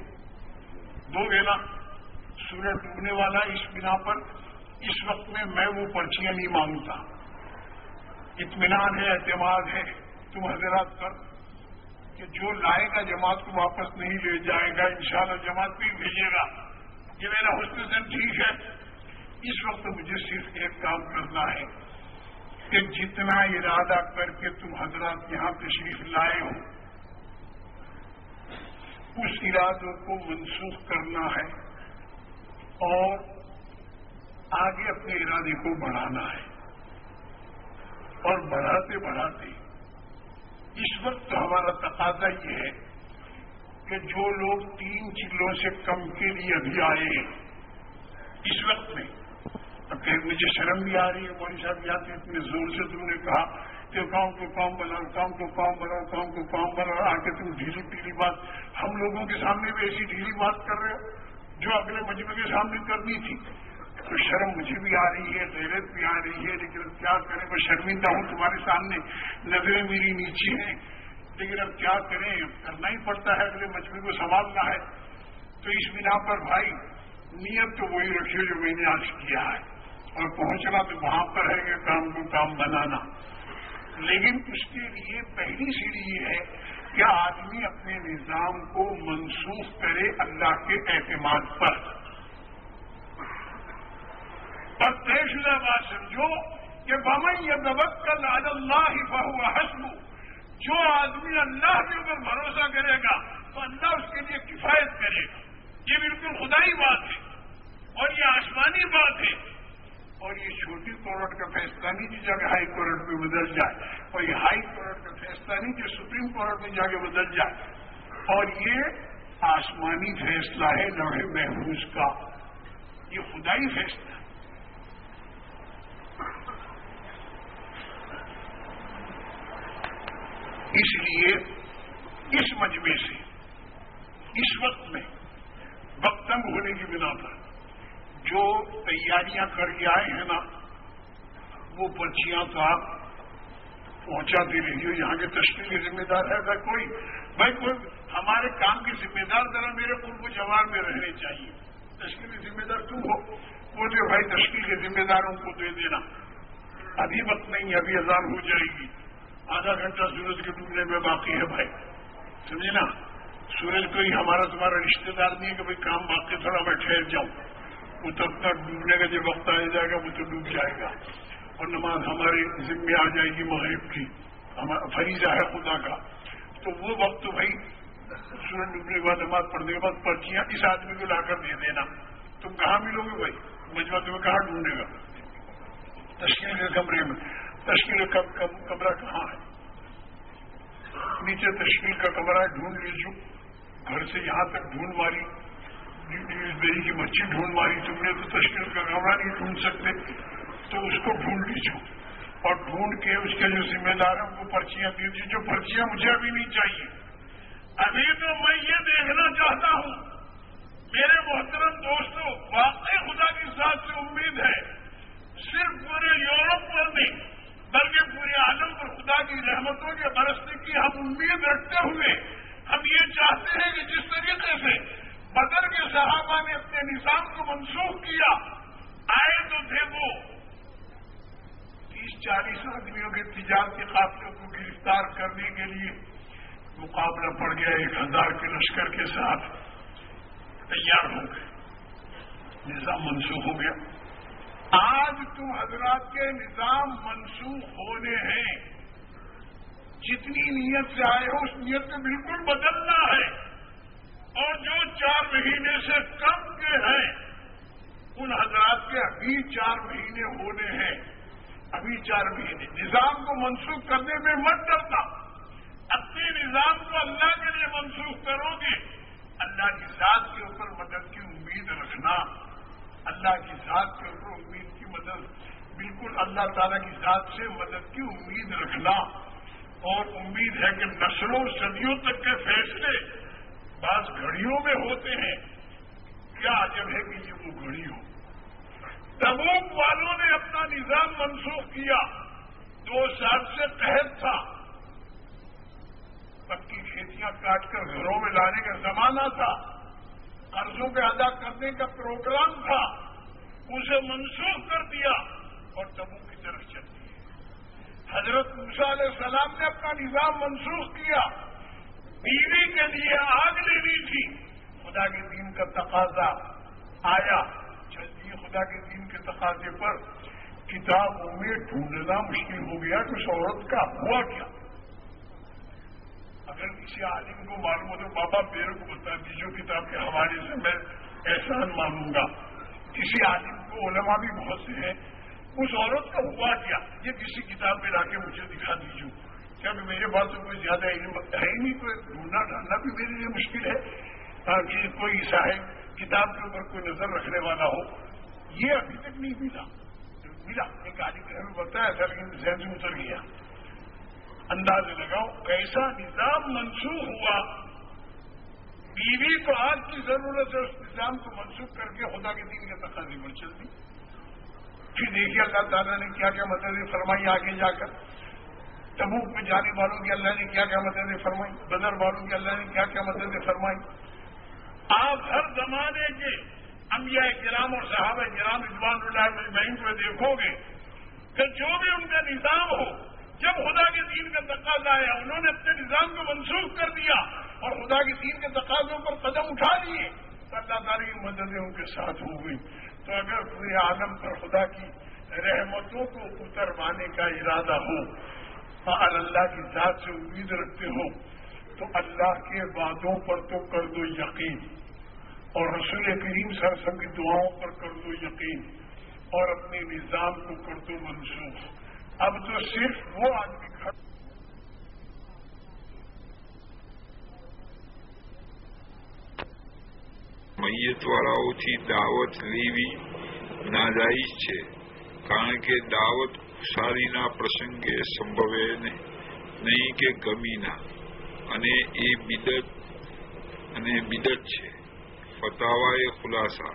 دو گے نا۔ سورج ڈوبنے والا اس بنا پر اس وقت میں میں وہ پرچیاں نہیں مانگتا۔ اطمینان ہے، اعتماد ہے۔ تم حضرات پر کہ جو لائے گا جماعت کو واپس نہیں لے جائے گا، انشاءاللہ جماعت بھی بھیجے گا۔ یہ میرا حسن ٹھیک ہے۔ اس وقت مجھے صرف ایک کام کرنا ہے کہ جتنا ارادہ کر کے تم حضرات یہاں تشریف لائے ہو اس ارادوں کو منسوخ کرنا ہے اور آگے اپنے ارادے کو بڑھانا ہے اور بڑھاتے بڑھاتے اس وقت ہمارا تقاضا یہ ہے کہ جو لوگ تین چلوں سے کم کے لیے ابھی آئے ہیں، اس وقت میں اب کہ مجھے شرم بھی آ رہی ہے مولوی صاحب یہاں سے اتنے زور سے تم نے کہا کہ کام کو کام بناؤ کام کو کام بناؤ کام کو کام بناؤ آ کے تم ڈھیلی ڈھیلی بات۔ ہم لوگوں کے سامنے بھی ایسی ڈھیلی بات کر رہے ہو جو اگلے مجمے کے سامنے کرنی تھی۔ تو شرم مجھے بھی آ رہی ہے، غیرت بھی آ رہی ہے، لیکن اب کیا کریں؟ میں شرمندہ ہوں تمہارے سامنے۔ نظریں میری نیچے ہیں، لیکن اب کیا کریں؟ کرنا ہی پڑتا ہے، اگلے مجمے کو سنبھالنا ہے۔ تو اس بنا پر بھائی، نیت تو وہی رکھیے جو میں نے آج کیا ہے۔ اور پہنچنا تو وہاں پر ہے کہ کام کو کام بنانا۔ لیکن اس کے لیے پہلی سیڑھی یہ ہے کہ آدمی اپنے نظام کو منسوخ کرے اللہ کے اعتماد پر۔ اور طے شدہ بات سمجھو کہ بمن یہ توکل علی اللہ ہی بہو حسب جو آدمی اللہ کے اوپر بھروسہ کرے گا، تو اللہ اس کے لیے کفایت کرے گا۔ یہ بالکل خدائی بات ہے اور یہ آسمانی بات ہے۔ اور یہ چھوٹی کورٹ کا فیصلہ نہیں جو جگہ ہائی کورٹ میں بدل جائے، اور یہ ہائی کورٹ کا فیصلہ نہیں جو سپریم کورٹ میں جا کے بدل جائے۔ اور یہ آسمانی فیصلہ ہے لوہے محفوظ کا۔ یہ خدائی فیصلہ۔ ہے اس لیے اس مجمے سے، اس وقت میں وقتنگ ہونے کی بنا پر جو تیاریاں کر کے آئے ہیں نا، وہ پرچیاں تو آپ پہنچاتی رہیے یہاں کے تشکیل کے ذمہ دار ہے اگر کوئی بھائی کوئی، ہمارے کام کے ذمہ دار ذرا میرے قرب جوار میں رہنے چاہیے۔ تشکیل کے ذمہ دار تم ہو؟ وہ جو بھائی تشکیل کے ذمہ داروں کو دے دینا۔ ابھی وقت نہیں ابھی ہزار ہو جائے گی۔ آدھا گھنٹہ سورج کے ڈوبنے میں باقی ہے بھائی۔ سمجھے نا؟ سورج کوئی ہمارا تمہارا رشتے دار نہیں ہے کہ بھائی کام باقی تھوڑا میں ٹھہر جاؤں۔ وہ تب تک ڈوبنے کا جو وقت آ جائے گا، وہ تو ڈوب جائے گا۔ اور نماز ہمارے ذمے آ جائے گی مغرب کی فریضہ ہے خدا کا۔ تو وہ وقت تو بھائی سورج ڈوبنے کے بعد نماز پڑھنے کے بعد پرچیاں اس آدمی کو لا کر دے دینا۔ تم کہاں ملو گے بھائی؟ مجمع تمہیں کہاں ڈھونڈے گا؟ تشکیل کے کمرے میں۔ تشکیل کا کمرہ کہاں ہے؟ نیچے تشکیل کا کمرہ ڈھونڈ لیجیے گھر سے یہاں تک ڈھونڈ ماری۔ بیری کی مچھی ڈھونڈ ماری تم نے تو تشکیل کا کمرہ نہیں ڈھونڈ سکتے، تو اس کو ڈھونڈ لیجو۔ اور ڈھونڈ کے اس کے جو ذمہ دار ہیں، وہ پرچیاں دے دی جو پرچیاں مجھے ابھی نہیں چاہیے۔ ابھی تو میں یہ دیکھنا چاہتا ہوں۔ میرے محترم دوستوں واقعی خدا کی ساتھ سے امید ہے۔ صرف پورے یورپ پر نہیں، بلکہ پورے عالم پر خدا کی رحمتوں کے برسنے کی ہم امید رکھتے ہوئے ہم یہ چاہتے ہیں کہ جس طریقے سے بدر کے صحابہ نے اپنے نظام کو منسوخ کیا۔ آئے تو تھے وہ تیس چالیس آدمیوں کے تجارت کے قافلوں کو گرفتار کرنے کے لیے مقابلہ پڑ گیا ایک ہزار کے لشکر کے ساتھ۔ تیار ہو گئے۔ نظام منسوخ ہو گیا۔ آج تم حضرات کے نظام منسوخ ہونے ہیں۔ جتنی نیت سے آئے ہو، اس نیت کو بالکل بدلنا ہے۔ اور جو چار مہینے سے کم کے ہیں، ان حضرات کے ابھی چار مہینے ہونے ہیں۔ ابھی چار مہینے۔ نظام کو منسوخ کرنے میں مت ڈرنا اپنے نظام کو اللہ کے لیے منسوخ کرو گے۔ اللہ کی ذات کے اوپر مدد کی امید رکھنا۔ اللہ کی ذات کے اوپر امید کی مدد۔ بالکل اللہ تعالیٰ کی ذات سے مدد کی امید رکھنا۔ اور امید ہے کہ نسلوں صدیوں تک کے فیصلے بعض گھڑیوں میں ہوتے ہیں۔ کیا عجب ہے کہ یہ جی وہ گھڑی ہو تبوک والوں نے اپنا نظام منسوخ کیا۔ دو سال سے قحط تھا۔ پکی کھیتیاں کاٹ کر گھروں میں لانے کا زمانہ تھا۔ قرضوں کے ادا کرنے کا پروگرام تھا۔ اسے منسوخ کر دیا اور تبو کی طرف چل دی حضرت موسا علیہ السلام نے اپنا نظام منسوخ کیا۔ بیوی کے لیے آگ لینی تھی۔ خدا کے دین کا تقاضا آیا۔ چلتی خدا کے دین کے تقاضے پر کتابوں میں ڈھونڈنا مشکل ہو گیا کہ اس عورت کا ہوا کیا۔ اگر کسی عالم کو معلوم ہو تو بابا میرے کو بتا دیجیے کتاب کے حوالے سے میں احسان مانوں گا۔ کسی عالم کو علماء بھی بہت سے ہیں اس عورت کا ہوا کیا؟ یہ کسی کتاب میں لا کے مجھے دکھا دیجیے۔ کیا میرے پاس تو کوئی زیادہ علم ہے ہی نہیں، کوئی ڈھونڈنا ڈھانڈنا بھی میرے لیے مشکل ہے کہ کوئی صاحب کتاب کے اوپر کوئی نظر رکھنے والا ہو۔ یہ ابھی تک نہیں ملا۔ ملا۔ ایک عالم نے بتایا تھا، لیکن ذہن سے اتر گیا۔ انداز لگاؤ کیسا نظام منسوخ ہوا۔ بیوی کو آج کی ضرورت ہے، اس نظام کو منسوخ کر کے خدا کے دین کے تقاضے پر چل دی۔ پھر دیکھیے اللہ تعالیٰ نے کیا کیا، مدد فرمائی آگے جا کر۔ تبوک میں جانے والوں کی اللہ نے کیا کیا مدد فرمائی بدر والوں کی اللہ نے کیا کیا مدد فرمائی آپ ہر زمانے کے انبیاء کرام اور صحابہ کرام اقبال اللہ بینک میں دیکھو گے کہ جو بھی ان کا نظام ہو، جب خدا کے دین کا تقاضا آیا، انہوں نے اپنے نظام کو منسوخ کر دیا اور خدا کے دین کے تقاضوں پر قدم اٹھا لیے تو اللہ تعالیٰ کی مددیں ان کے ساتھ ہو گئی تو اگر پورے عالم پر خدا کی رحمتوں کو اتروانے کا ارادہ ہو اللہ کی ذات سے امید رکھتے ہو تو اللہ کے وعدوں پر تو کر دو یقین اور رسول کریم سرسم کی دعاؤں پر کر دو یقین اور اپنے نظام کو کر دو منسوخ اب تو صرف وہ آدمی کھڑا મૈયતવાળાઓથી દાવત લેવી નાજાયજ છે કારણ કે દાવત ساری پرسب کہ گمی نہ بدت ہے پتاوا ہے خلاصہ